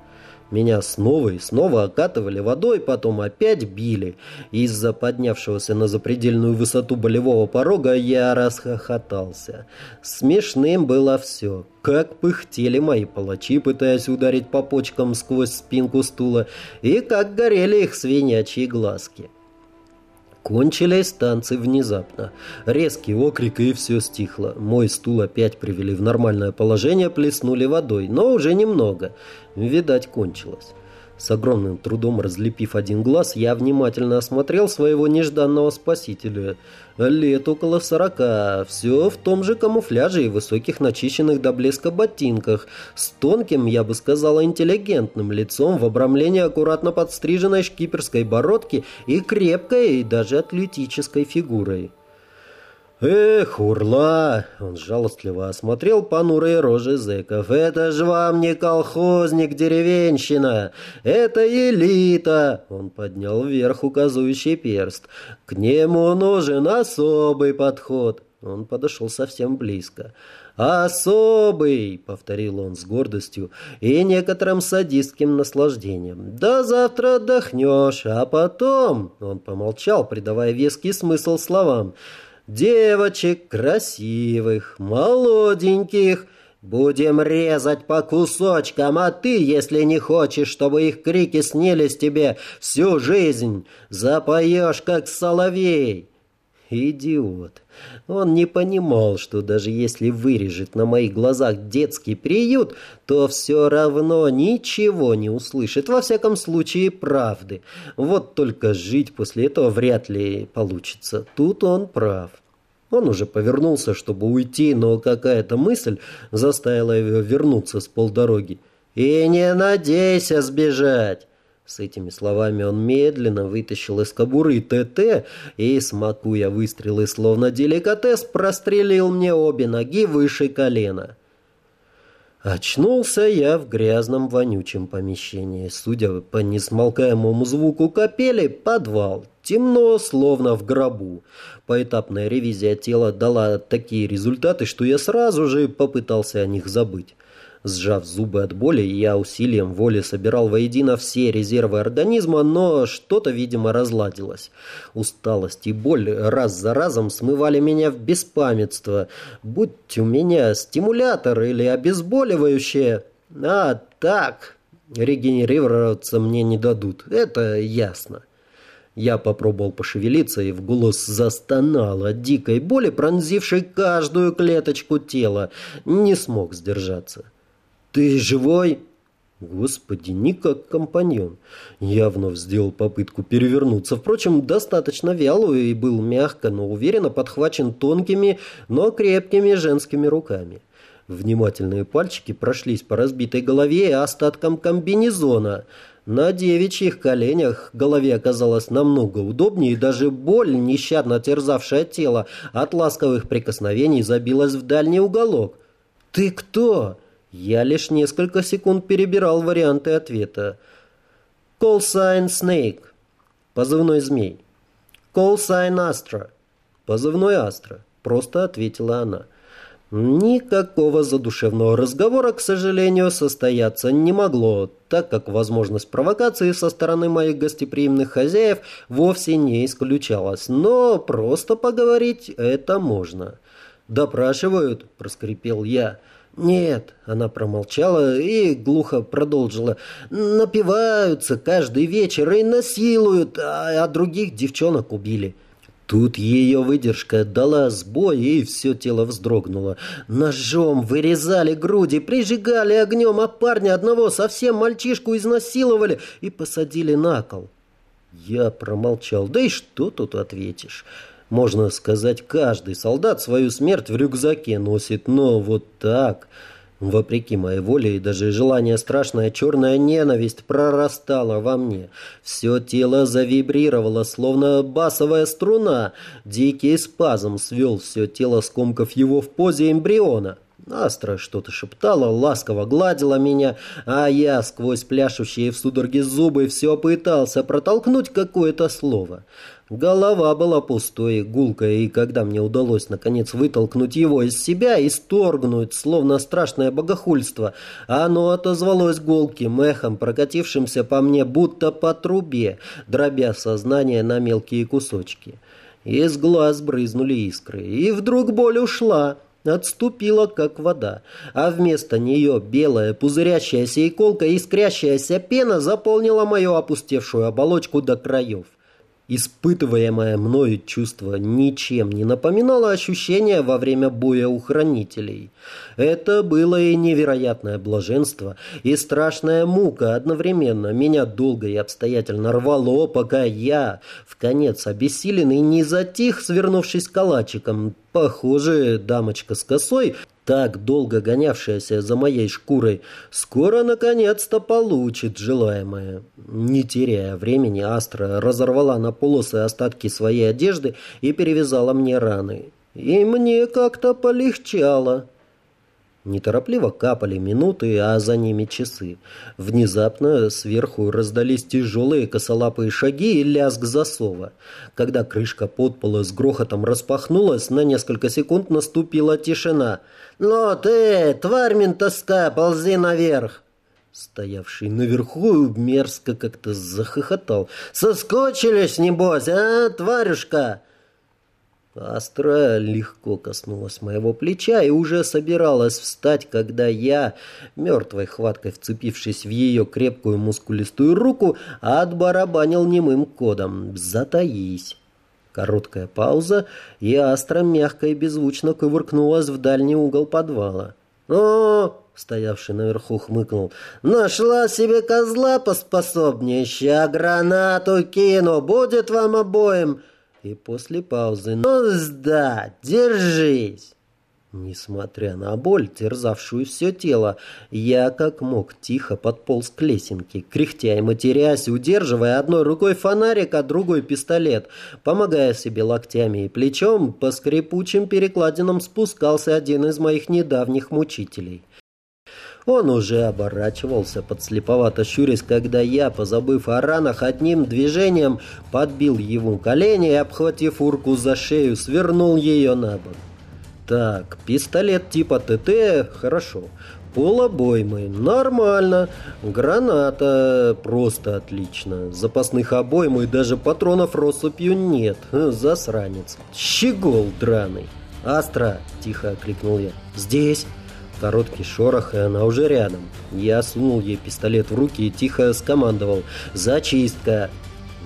Меня снова и снова окатывали водой, потом опять били. Из-за поднявшегося на запредельную высоту болевого порога я расхохотался. Смешным было все. Как пыхтели мои палачи, пытаясь ударить по почкам сквозь спинку стула, и как горели их свинячьи глазки. Кончились танцы внезапно. Резкий окрик, и все стихло. Мой стул опять привели в нормальное положение, плеснули водой, но уже немного. Видать, кончилось. С огромным трудом разлепив один глаз, я внимательно осмотрел своего нежданного спасителя. Лет около сорока, все в том же камуфляже и высоких начищенных до блеска ботинках, с тонким, я бы сказала, интеллигентным лицом в обрамлении аккуратно подстриженной шкиперской бородки и крепкой и даже атлетической фигурой. «Эх, урла!» — он жалостливо осмотрел понурые рожи зэков. «Это ж вам не колхозник, деревенщина! Это элита!» Он поднял вверх указывающий перст. «К нему нужен особый подход!» Он подошел совсем близко. «Особый!» — повторил он с гордостью и некоторым садистским наслаждением. «Да завтра отдохнешь, а потом...» Он помолчал, придавая веский смысл словам. Девочек красивых, молоденьких, Будем резать по кусочкам, а ты, если не хочешь, чтобы их крики снились тебе всю жизнь, запоешь, как соловей. Идиот. Он не понимал, что даже если вырежет на моих глазах детский приют, то все равно ничего не услышит, во всяком случае правды. Вот только жить после этого вряд ли получится. Тут он прав. Он уже повернулся, чтобы уйти, но какая-то мысль заставила его вернуться с полдороги. «И не надейся сбежать!» С этими словами он медленно вытащил из кобуры ТТ и, смакуя выстрелы словно деликатес, прострелил мне обе ноги выше колена. Очнулся я в грязном вонючем помещении. Судя по несмолкаемому звуку капели, подвал. Темно, словно в гробу. Поэтапная ревизия тела дала такие результаты, что я сразу же попытался о них забыть. Сжав зубы от боли, я усилием воли собирал воедино все резервы организма, но что-то, видимо, разладилось. Усталость и боль раз за разом смывали меня в беспамятство. Будь у меня стимулятор или обезболивающее... А так, регенерироваться мне не дадут, это ясно. Я попробовал пошевелиться и в голос застонал от дикой боли, пронзившей каждую клеточку тела. Не смог сдержаться. «Ты живой?» Господи, не как компаньон. Я вновь сделал попытку перевернуться. Впрочем, достаточно вялую и был мягко, но уверенно подхвачен тонкими, но крепкими женскими руками. Внимательные пальчики прошлись по разбитой голове и остаткам комбинезона. На девичьих коленях голове оказалось намного удобнее, и даже боль, нещадно терзавшая тело, от ласковых прикосновений забилась в дальний уголок. «Ты кто?» Я лишь несколько секунд перебирал варианты ответа. Call sign Snake. Позывной змей. Call sign Astra. «Позывной Астра», — просто ответила она. Никакого задушевного разговора, к сожалению, состояться не могло, так как возможность провокации со стороны моих гостеприимных хозяев вовсе не исключалась. Но просто поговорить это можно. «Допрашивают?» – проскрипел я. «Нет», — она промолчала и глухо продолжила. «Напиваются каждый вечер и насилуют, а, а других девчонок убили». Тут ее выдержка дала сбой, и все тело вздрогнуло. Ножом вырезали груди, прижигали огнем, а парня одного совсем мальчишку изнасиловали и посадили на кол. Я промолчал. Да и что тут ответишь? Можно сказать, каждый солдат свою смерть в рюкзаке носит, но вот так... Вопреки моей воле и даже желание страшная черная ненависть прорастала во мне. Все тело завибрировало, словно басовая струна. Дикий спазм свел все тело, скомков его в позе эмбриона. Астра что-то шептала, ласково гладила меня, а я сквозь пляшущие в судороге зубы все пытался протолкнуть какое-то слово. Голова была пустой, гулкая, и когда мне удалось наконец вытолкнуть его из себя и сторгнуть, словно страшное богохульство, оно отозвалось гулким эхом, прокатившимся по мне будто по трубе, дробя сознание на мелкие кусочки. Из глаз брызнули искры, и вдруг боль ушла отступила, как вода, а вместо нее белая пузырящаяся и искрящаяся пена заполнила мою опустевшую оболочку до краев. Испытываемое мною чувство ничем не напоминало ощущения во время боя у хранителей. Это было и невероятное блаженство, и страшная мука одновременно. Меня долго и обстоятельно рвало, пока я, в конец обессиленный, не затих, свернувшись калачиком. Похоже, дамочка с косой так долго гонявшаяся за моей шкурой, скоро наконец-то получит желаемое. Не теряя времени, Астра разорвала на полосы остатки своей одежды и перевязала мне раны. И мне как-то полегчало. Неторопливо капали минуты, а за ними часы. Внезапно сверху раздались тяжелые косолапые шаги и лязг засова. Когда крышка подпола с грохотом распахнулась, на несколько секунд наступила тишина. «Ну ты, тварь ментовская, ползи наверх!» Стоявший наверху мерзко как-то захохотал. «Соскочились, небось, а, тварюшка?» Астра легко коснулась моего плеча и уже собиралась встать, когда я, мертвой хваткой вцепившись в ее крепкую мускулистую руку, отбарабанил немым кодом «Затаись». Короткая пауза, и Астра мягко и беззвучно кувыркнулась в дальний угол подвала. «О!» — стоявший наверху хмыкнул. «Нашла себе козла поспособнее, ща гранату кину, будет вам обоим!» И после паузы «Ну, сда, держись!» Несмотря на боль, терзавшую все тело, я как мог тихо подполз к лесенке, кряхтя и матерясь, удерживая одной рукой фонарик, а другой пистолет. Помогая себе локтями и плечом, по скрипучим перекладинам спускался один из моих недавних мучителей. Он уже оборачивался, подслеповато щурясь, когда я, позабыв о ранах, одним движением подбил ему колени и, обхватив урку за шею, свернул ее на бок. Так, пистолет типа ТТ, хорошо. Полобоймы, нормально. Граната, просто отлично. Запасных обойм и даже патронов россыпью нет. Засранец. Щегол драный. «Астра!» – тихо окликнул я. «Здесь!» Короткий шорох, и она уже рядом. Я сунул ей пистолет в руки и тихо скомандовал «Зачистка!».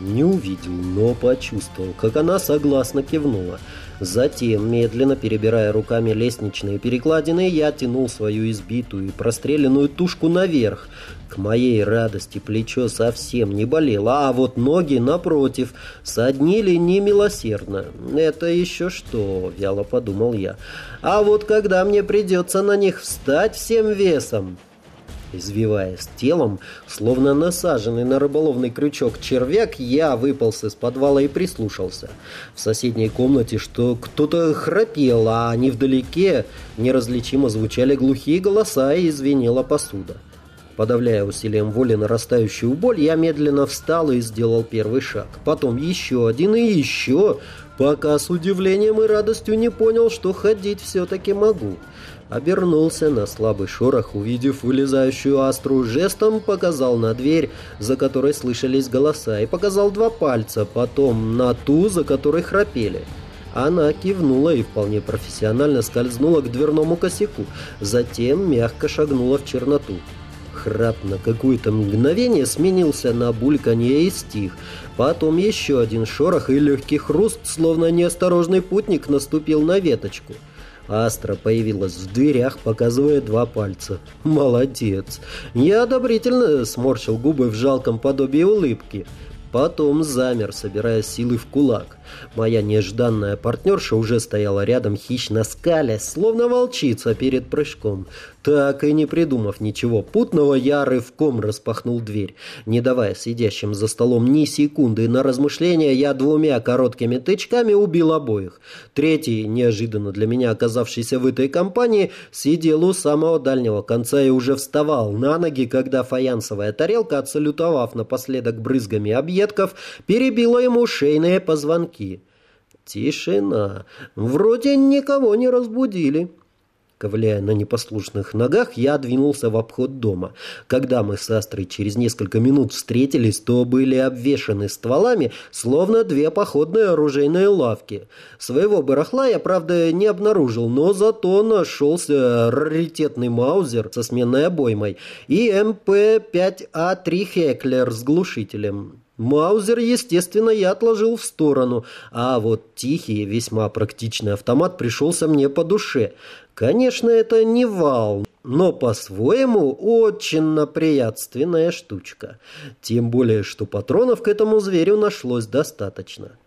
Не увидел, но почувствовал, как она согласно кивнула. Затем, медленно перебирая руками лестничные перекладины, я тянул свою избитую и простреленную тушку наверх. К моей радости плечо совсем не болело, а вот ноги, напротив, соднили немилосердно. «Это еще что?» — вяло подумал я. «А вот когда мне придется на них встать всем весом...» Извиваясь телом, словно насаженный на рыболовный крючок червяк, я выполз из подвала и прислушался. В соседней комнате что кто-то храпел, а невдалеке неразличимо звучали глухие голоса и звенела посуда. Подавляя усилием воли нарастающую боль, я медленно встал и сделал первый шаг. Потом еще один и еще. пока с удивлением и радостью не понял, что ходить все-таки могу. Обернулся на слабый шорох, увидев вылезающую астру, жестом показал на дверь, за которой слышались голоса, и показал два пальца, потом на ту, за которой храпели. Она кивнула и вполне профессионально скользнула к дверному косяку, затем мягко шагнула в черноту. Храп на какое-то мгновение сменился на бульканье и стих. Потом еще один шорох и легкий хруст, словно неосторожный путник наступил на веточку. Астра появилась в дверях, показывая два пальца. «Молодец!» Я одобрительно сморщил губы в жалком подобии улыбки. Потом замер, собирая силы в кулак. Моя нежданная партнерша уже стояла рядом, хищно скалясь, словно волчица перед прыжком. Так и не придумав ничего путного, я рывком распахнул дверь. Не давая сидящим за столом ни секунды на размышления, я двумя короткими тычками убил обоих. Третий, неожиданно для меня оказавшийся в этой компании, сидел у самого дальнего конца и уже вставал на ноги, когда фаянсовая тарелка, отсалютовав напоследок брызгами объедков, перебила ему шейные позвонки. Тишина. Вроде никого не разбудили. Ковыляя на непослушных ногах, я двинулся в обход дома. Когда мы с Астрой через несколько минут встретились, то были обвешаны стволами, словно две походные оружейные лавки. Своего барахла я, правда, не обнаружил, но зато нашелся раритетный маузер со сменной обоймой и МП-5А3 Хеклер с глушителем. Маузер, естественно, я отложил в сторону, а вот тихий, весьма практичный автомат пришелся мне по душе. Конечно, это не вал, но по-своему очень наприятственная штучка. Тем более, что патронов к этому зверю нашлось достаточно.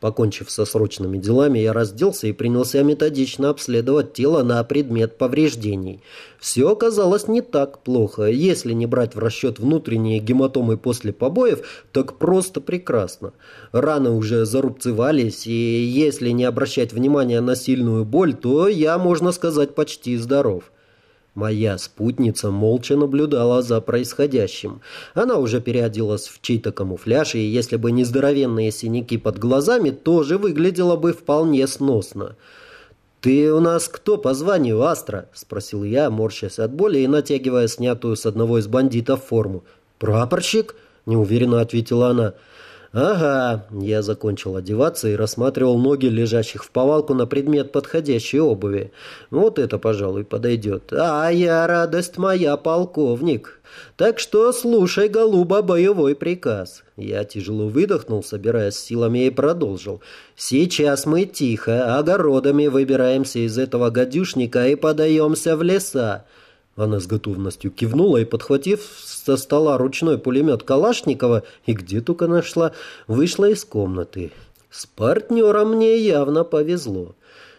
Покончив со срочными делами, я разделся и принялся методично обследовать тело на предмет повреждений. Все оказалось не так плохо. Если не брать в расчет внутренние гематомы после побоев, так просто прекрасно. Раны уже зарубцевались, и если не обращать внимания на сильную боль, то я, можно сказать, почти здоров. Моя спутница молча наблюдала за происходящим. Она уже переоделась в чей-то камуфляж, и если бы не здоровенные синяки под глазами, тоже выглядела бы вполне сносно. «Ты у нас кто по званию, Астра?» – спросил я, морщась от боли и натягивая снятую с одного из бандитов форму. «Прапорщик?» – неуверенно ответила она. «Ага», я закончил одеваться и рассматривал ноги, лежащих в повалку на предмет подходящей обуви. Вот это, пожалуй, подойдет. А я, радость моя, полковник. Так что слушай, голуба, боевой приказ. Я тяжело выдохнул, собираясь силами, и продолжил. Сейчас мы тихо, огородами выбираемся из этого гадюшника и подаемся в леса. Она с готовностью кивнула и, подхватив со стола ручной пулемет Калашникова, и где только нашла, вышла из комнаты. С партнером мне явно повезло.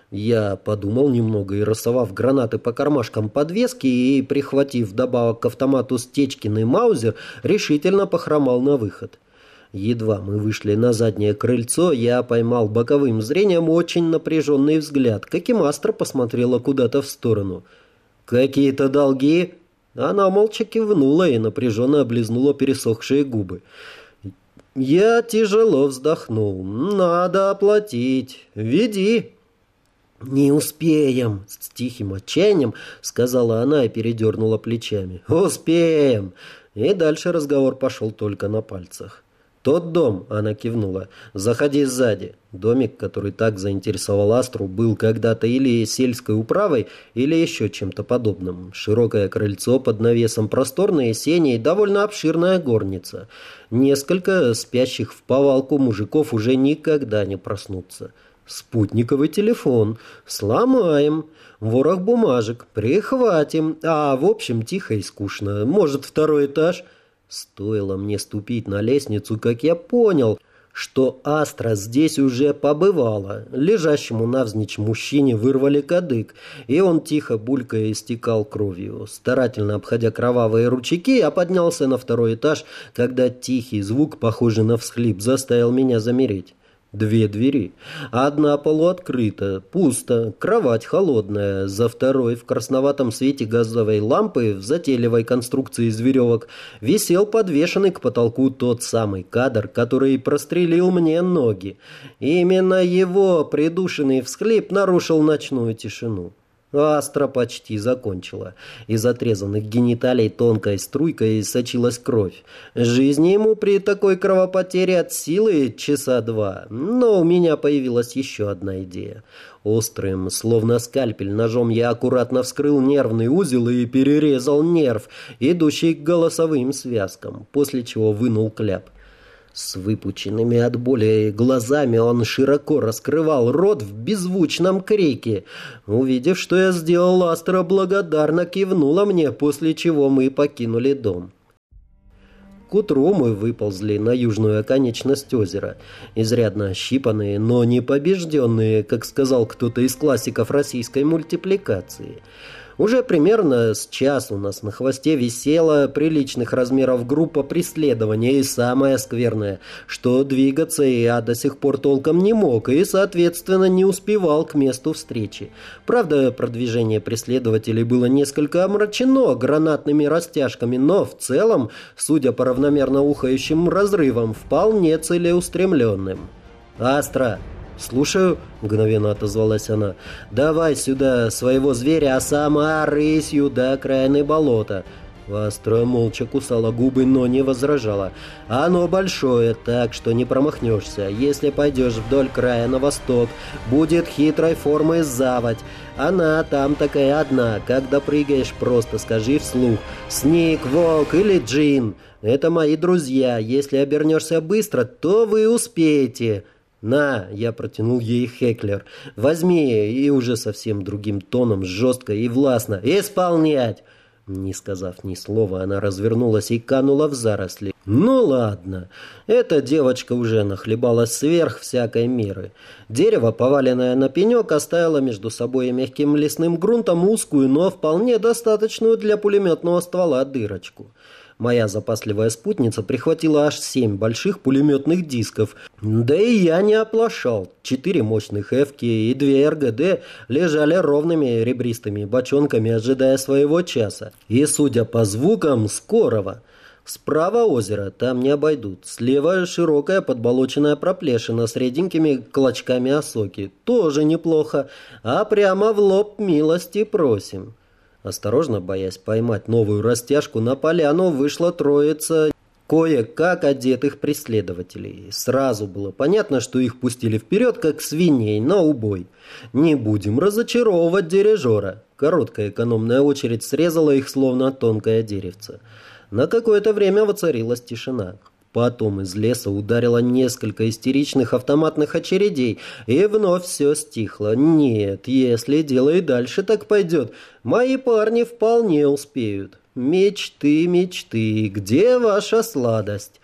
Я подумал немного и, рассовав гранаты по кармашкам подвески и, прихватив добавок к автомату Стечкин и Маузер, решительно похромал на выход. Едва мы вышли на заднее крыльцо, я поймал боковым зрением очень напряженный взгляд, каким Астра посмотрела куда-то в сторону – «Какие-то долги?» Она молча кивнула и напряженно облизнула пересохшие губы. Я тяжело вздохнул. «Надо оплатить. Веди». «Не успеем!» — с тихим отчаянием сказала она и передернула плечами. «Успеем!» И дальше разговор пошел только на пальцах. «Тот дом», — она кивнула, — «заходи сзади». Домик, который так заинтересовал Астру, был когда-то или сельской управой, или еще чем-то подобным. Широкое крыльцо под навесом, просторные сени и довольно обширная горница. Несколько спящих в повалку мужиков уже никогда не проснутся. Спутниковый телефон. Сломаем. Ворох бумажек. Прихватим. А, в общем, тихо и скучно. Может, второй этаж... Стоило мне ступить на лестницу, как я понял, что Астра здесь уже побывала. Лежащему навзничь мужчине вырвали кадык, и он тихо булькая истекал кровью. Старательно обходя кровавые ручейки, я поднялся на второй этаж, когда тихий звук, похожий на всхлип, заставил меня замереть. Две двери. Одна полуоткрыта, пусто, кровать холодная. За второй в красноватом свете газовой лампы в затейливой конструкции из веревок висел подвешенный к потолку тот самый кадр, который прострелил мне ноги. Именно его придушенный всхлип нарушил ночную тишину. Астра почти закончила. Из отрезанных гениталий тонкой струйкой сочилась кровь. Жизни ему при такой кровопотере от силы часа два. Но у меня появилась еще одна идея. Острым, словно скальпель, ножом я аккуратно вскрыл нервный узел и перерезал нерв, идущий к голосовым связкам, после чего вынул кляп. С выпученными от боли глазами он широко раскрывал рот в беззвучном крике. Увидев, что я сделал, Астра благодарно кивнула мне, после чего мы покинули дом. К утру мы выползли на южную оконечность озера, изрядно ощипанные, но не побежденные, как сказал кто-то из классиков российской мультипликации – уже примерно с час у нас на хвосте висела приличных размеров группа преследования, и самое скверное, что двигаться я до сих пор толком не мог и, соответственно, не успевал к месту встречи. Правда, продвижение преследователей было несколько омрачено гранатными растяжками, но в целом, судя по равномерно ухающим разрывам, вполне целеустремленным. «Астра!» «Слушаю», — мгновенно отозвалась она. «Давай сюда своего зверя, а сама рысью до окраины болота». Астра молча кусала губы, но не возражала. «Оно большое, так что не промахнешься. Если пойдешь вдоль края на восток, будет хитрой формы заводь. Она там такая одна. Когда прыгаешь, просто скажи вслух. Сник, волк или джин. Это мои друзья. Если обернешься быстро, то вы успеете». «На!» — я протянул ей Хеклер. «Возьми!» И уже совсем другим тоном, жестко и властно. «Исполнять!» Не сказав ни слова, она развернулась и канула в заросли. «Ну ладно, эта девочка уже нахлебалась сверх всякой меры. Дерево, поваленное на пенек, оставило между собой мягким лесным грунтом узкую, но вполне достаточную для пулеметного ствола дырочку. Моя запасливая спутница прихватила аж семь больших пулеметных дисков. Да и я не оплошал. Четыре мощных «Эвки» и две РГД лежали ровными ребристыми бочонками, ожидая своего часа. И, судя по звукам, скорого. Справа озеро, там не обойдут. Слева широкая подболоченная проплешина с реденькими клочками осоки. Тоже неплохо. А прямо в лоб милости просим. Осторожно, боясь поймать новую растяжку, на поляну вышла троица кое-как одетых преследователей. Сразу было понятно, что их пустили вперед, как свиней, на убой. Не будем разочаровывать дирижера. Короткая экономная очередь срезала их, словно тонкое деревце. На какое-то время воцарилась тишина. Потом из леса ударило несколько истеричных автоматных очередей, и вновь все стихло. Нет, если дело и дальше так пойдет, мои парни вполне успеют. Мечты, мечты, где ваша сладость?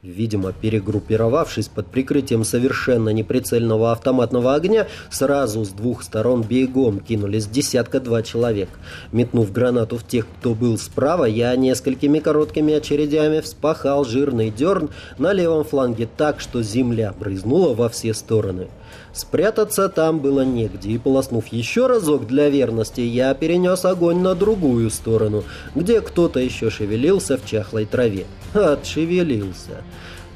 Видимо, перегруппировавшись под прикрытием совершенно неприцельного автоматного огня, сразу с двух сторон бегом кинулись десятка-два человек. Метнув гранату в тех, кто был справа, я несколькими короткими очередями вспахал жирный дерн на левом фланге так, что земля брызнула во все стороны. Спрятаться там было негде, и полоснув еще разок для верности, я перенес огонь на другую сторону, где кто-то еще шевелился в чахлой траве. Отшевелился.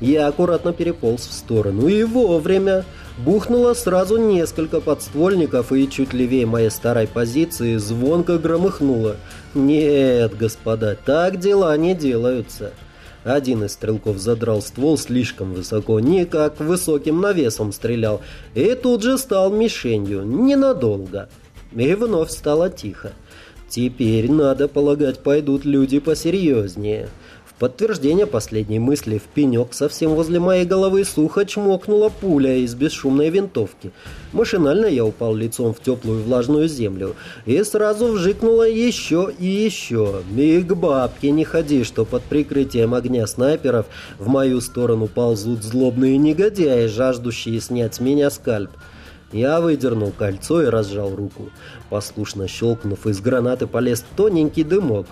Я аккуратно переполз в сторону, и вовремя. Бухнуло сразу несколько подствольников, и чуть левее моей старой позиции звонко громыхнуло. «Нет, господа, так дела не делаются». Один из стрелков задрал ствол слишком высоко, никак высоким навесом стрелял, и тут же стал мишенью, ненадолго. И вновь стало тихо. Теперь, надо полагать, пойдут люди посерьезнее подтверждение последней мысли в пенек совсем возле моей головы сухо чмокнула пуля из бесшумной винтовки. Машинально я упал лицом в теплую влажную землю и сразу вжикнула еще и еще. И к бабке не ходи, что под прикрытием огня снайперов в мою сторону ползут злобные негодяи, жаждущие снять с меня скальп. Я выдернул кольцо и разжал руку. Послушно щелкнув, из гранаты полез тоненький дымок.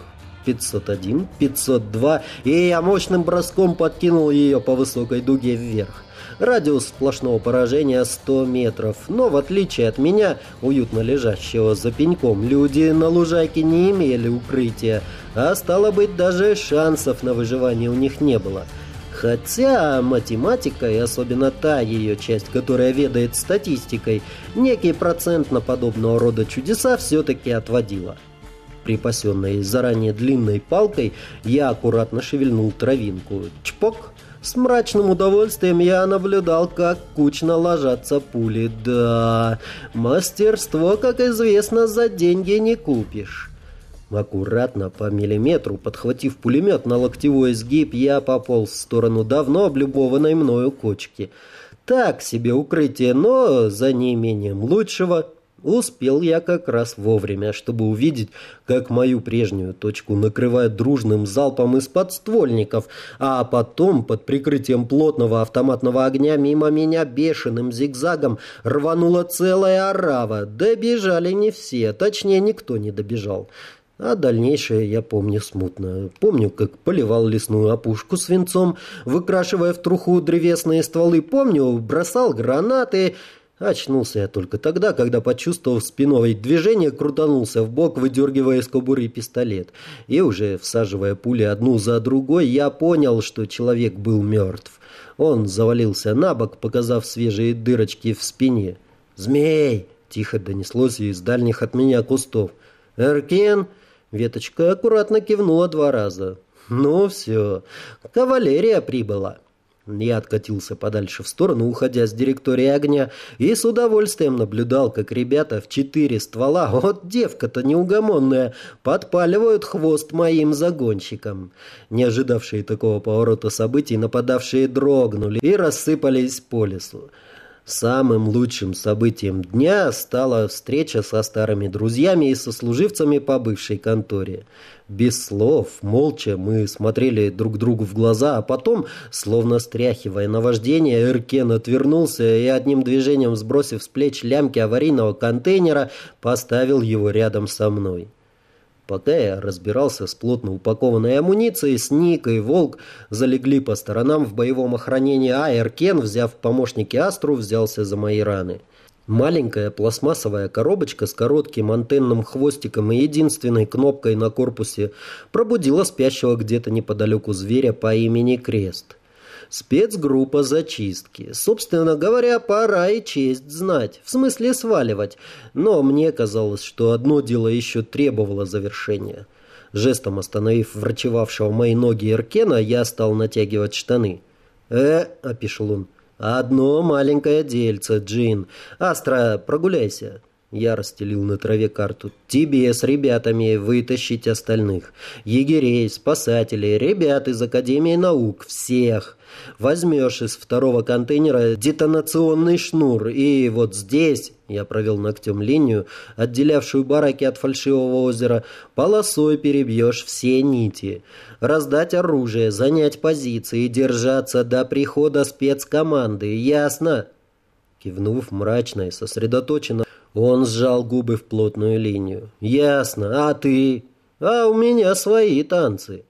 501, 502, и я мощным броском подкинул ее по высокой дуге вверх. Радиус сплошного поражения 100 метров, но в отличие от меня, уютно лежащего за пеньком, люди на лужайке не имели укрытия, а стало быть, даже шансов на выживание у них не было. Хотя математика, и особенно та ее часть, которая ведает статистикой, некий процент на подобного рода чудеса все-таки отводила. Припасенной заранее длинной палкой, я аккуратно шевельнул травинку. Чпок! С мрачным удовольствием я наблюдал, как кучно ложатся пули. Да, мастерство, как известно, за деньги не купишь. Аккуратно, по миллиметру, подхватив пулемет на локтевой сгиб, я пополз в сторону давно облюбованной мною кочки. Так себе укрытие, но за неимением лучшего Успел я как раз вовремя, чтобы увидеть, как мою прежнюю точку накрывают дружным залпом из подствольников, а потом под прикрытием плотного автоматного огня мимо меня бешеным зигзагом рванула целая орава. Добежали не все, точнее никто не добежал. А дальнейшее я помню смутно. Помню, как поливал лесную опушку свинцом, выкрашивая в труху древесные стволы. Помню, бросал гранаты Очнулся я только тогда, когда, почувствовав спиновое движение, крутанулся в бок, выдергивая из кобуры пистолет. И уже всаживая пули одну за другой, я понял, что человек был мертв. Он завалился на бок, показав свежие дырочки в спине. «Змей!» — тихо донеслось из дальних от меня кустов. «Эркен!» — веточка аккуратно кивнула два раза. «Ну все, кавалерия прибыла». Я откатился подальше в сторону, уходя с директории огня, и с удовольствием наблюдал, как ребята в четыре ствола, вот девка-то неугомонная, подпаливают хвост моим загонщикам. Не ожидавшие такого поворота событий, нападавшие дрогнули и рассыпались по лесу. Самым лучшим событием дня стала встреча со старыми друзьями и сослуживцами по бывшей конторе. Без слов, молча, мы смотрели друг другу в глаза, а потом, словно стряхивая наваждение, Эркен отвернулся и одним движением, сбросив с плеч лямки аварийного контейнера, поставил его рядом со мной. Пока я разбирался с плотно упакованной амуницией, Сник и Волк залегли по сторонам в боевом охранении, а Эркен, взяв помощники Астру, взялся за мои раны. Маленькая пластмассовая коробочка с коротким антенным хвостиком и единственной кнопкой на корпусе пробудила спящего где-то неподалеку зверя по имени Крест. Спецгруппа зачистки. Собственно говоря, пора и честь знать. В смысле сваливать. Но мне казалось, что одно дело еще требовало завершения. Жестом остановив врачевавшего мои ноги Эркена, я стал натягивать штаны. «Э», — опишел он, — «одно маленькое дельце, Джин. Астра, прогуляйся». Я расстелил на траве карту. «Тебе с ребятами вытащить остальных. Егерей, спасателей, ребят из Академии наук. Всех. Возьмешь из второго контейнера детонационный шнур, и вот здесь, я провел ногтем линию, отделявшую бараки от фальшивого озера, полосой перебьешь все нити. Раздать оружие, занять позиции, держаться до прихода спецкоманды. Ясно?» Кивнув мрачно и сосредоточенно, он сжал губы в плотную линию. «Ясно. А ты?» «А у меня свои танцы».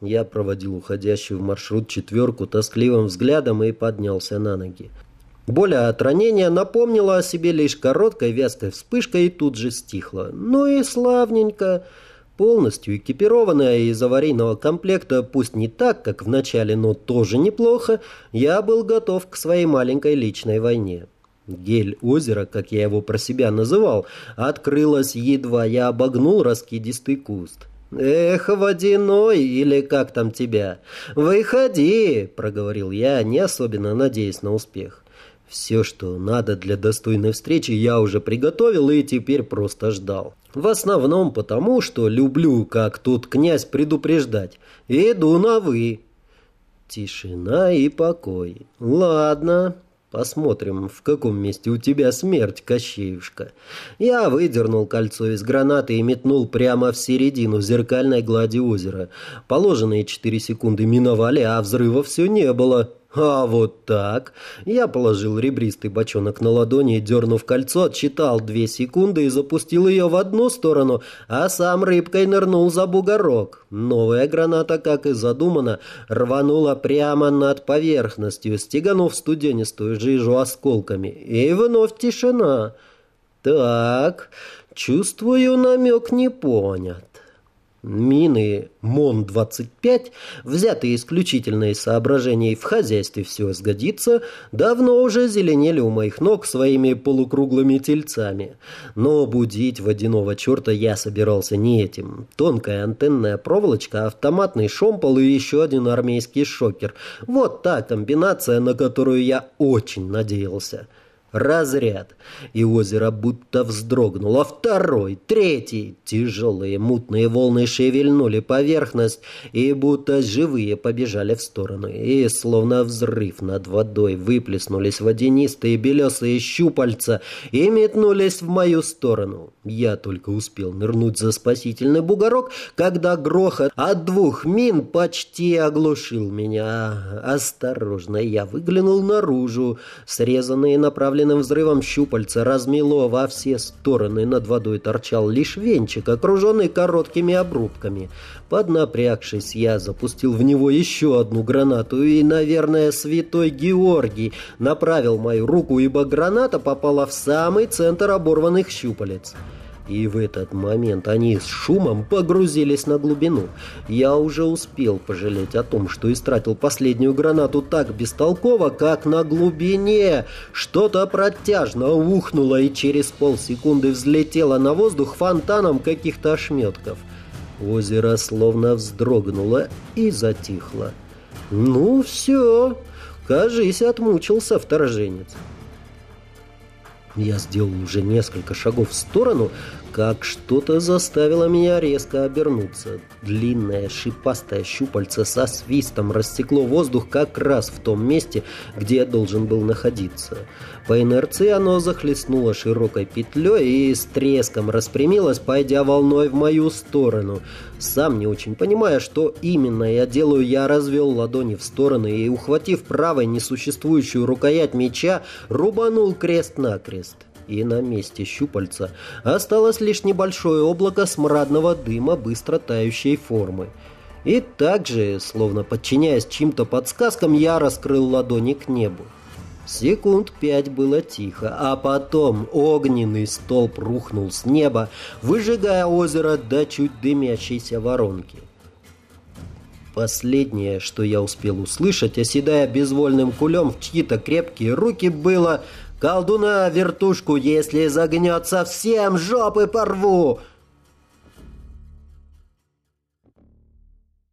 Я проводил уходящую в маршрут четверку тоскливым взглядом и поднялся на ноги. Боль от ранения напомнила о себе лишь короткой вязкой вспышкой и тут же стихла. Ну и славненько. Полностью экипированная из аварийного комплекта, пусть не так, как в начале, но тоже неплохо, я был готов к своей маленькой личной войне. Гель озера, как я его про себя называл, открылась едва я обогнул раскидистый куст. «Эх, водяной, или как там тебя? Выходи!» — проговорил я, не особенно надеясь на успех. Все, что надо для достойной встречи, я уже приготовил и теперь просто ждал. В основном потому, что люблю, как тут князь предупреждать. Иду на «вы». Тишина и покой. Ладно, Посмотрим, в каком месте у тебя смерть, Кощеюшка. Я выдернул кольцо из гранаты и метнул прямо в середину зеркальной глади озера. Положенные четыре секунды миновали, а взрыва все не было. А вот так. Я положил ребристый бочонок на ладони дернув кольцо, отсчитал две секунды и запустил ее в одну сторону, а сам рыбкой нырнул за бугорок. Новая граната, как и задумано, рванула прямо над поверхностью, стеганув студенистую жижу осколками. И вновь тишина. Так, чувствую, намек не понят. Мины МОН-25, взятые исключительно из соображений «в хозяйстве все сгодится», давно уже зеленели у моих ног своими полукруглыми тельцами. Но будить водяного черта я собирался не этим. Тонкая антенная проволочка, автоматный шомпол и еще один армейский шокер. Вот та комбинация, на которую я очень надеялся разряд, и озеро будто вздрогнуло. Второй, третий. Тяжелые мутные волны шевельнули поверхность и будто живые побежали в сторону. И, словно взрыв над водой, выплеснулись водянистые белесые щупальца и метнулись в мою сторону. Я только успел нырнуть за спасительный бугорок, когда грохот от двух мин почти оглушил меня. Осторожно я выглянул наружу. Срезанные направленные Сильным взрывом щупальца размело во все стороны. Над водой торчал лишь венчик, окруженный короткими обрубками. Поднапрягшись, я запустил в него еще одну гранату и, наверное, святой Георгий направил мою руку, ибо граната попала в самый центр оборванных щупалец. И в этот момент они с шумом погрузились на глубину. Я уже успел пожалеть о том, что истратил последнюю гранату так бестолково, как на глубине. Что-то протяжно ухнуло и через полсекунды взлетело на воздух фонтаном каких-то ошметков. Озеро словно вздрогнуло и затихло. «Ну все, кажись, отмучился вторженец». Я сделал уже несколько шагов в сторону, как что-то заставило меня резко обернуться. Длинное шипастое щупальце со свистом растекло воздух как раз в том месте, где я должен был находиться. По инерции оно захлестнуло широкой петлей и с треском распрямилось, пойдя волной в мою сторону. Сам не очень понимая, что именно я делаю, я развел ладони в стороны и, ухватив правой несуществующую рукоять меча, рубанул крест-накрест и на месте щупальца осталось лишь небольшое облако смрадного дыма быстро тающей формы. И также, словно подчиняясь чьим-то подсказкам, я раскрыл ладони к небу. Секунд пять было тихо, а потом огненный столб рухнул с неба, выжигая озеро до чуть дымящейся воронки. Последнее, что я успел услышать, оседая безвольным кулем в чьи-то крепкие руки, было Колдуна вертушку, если загнется, всем жопы порву!»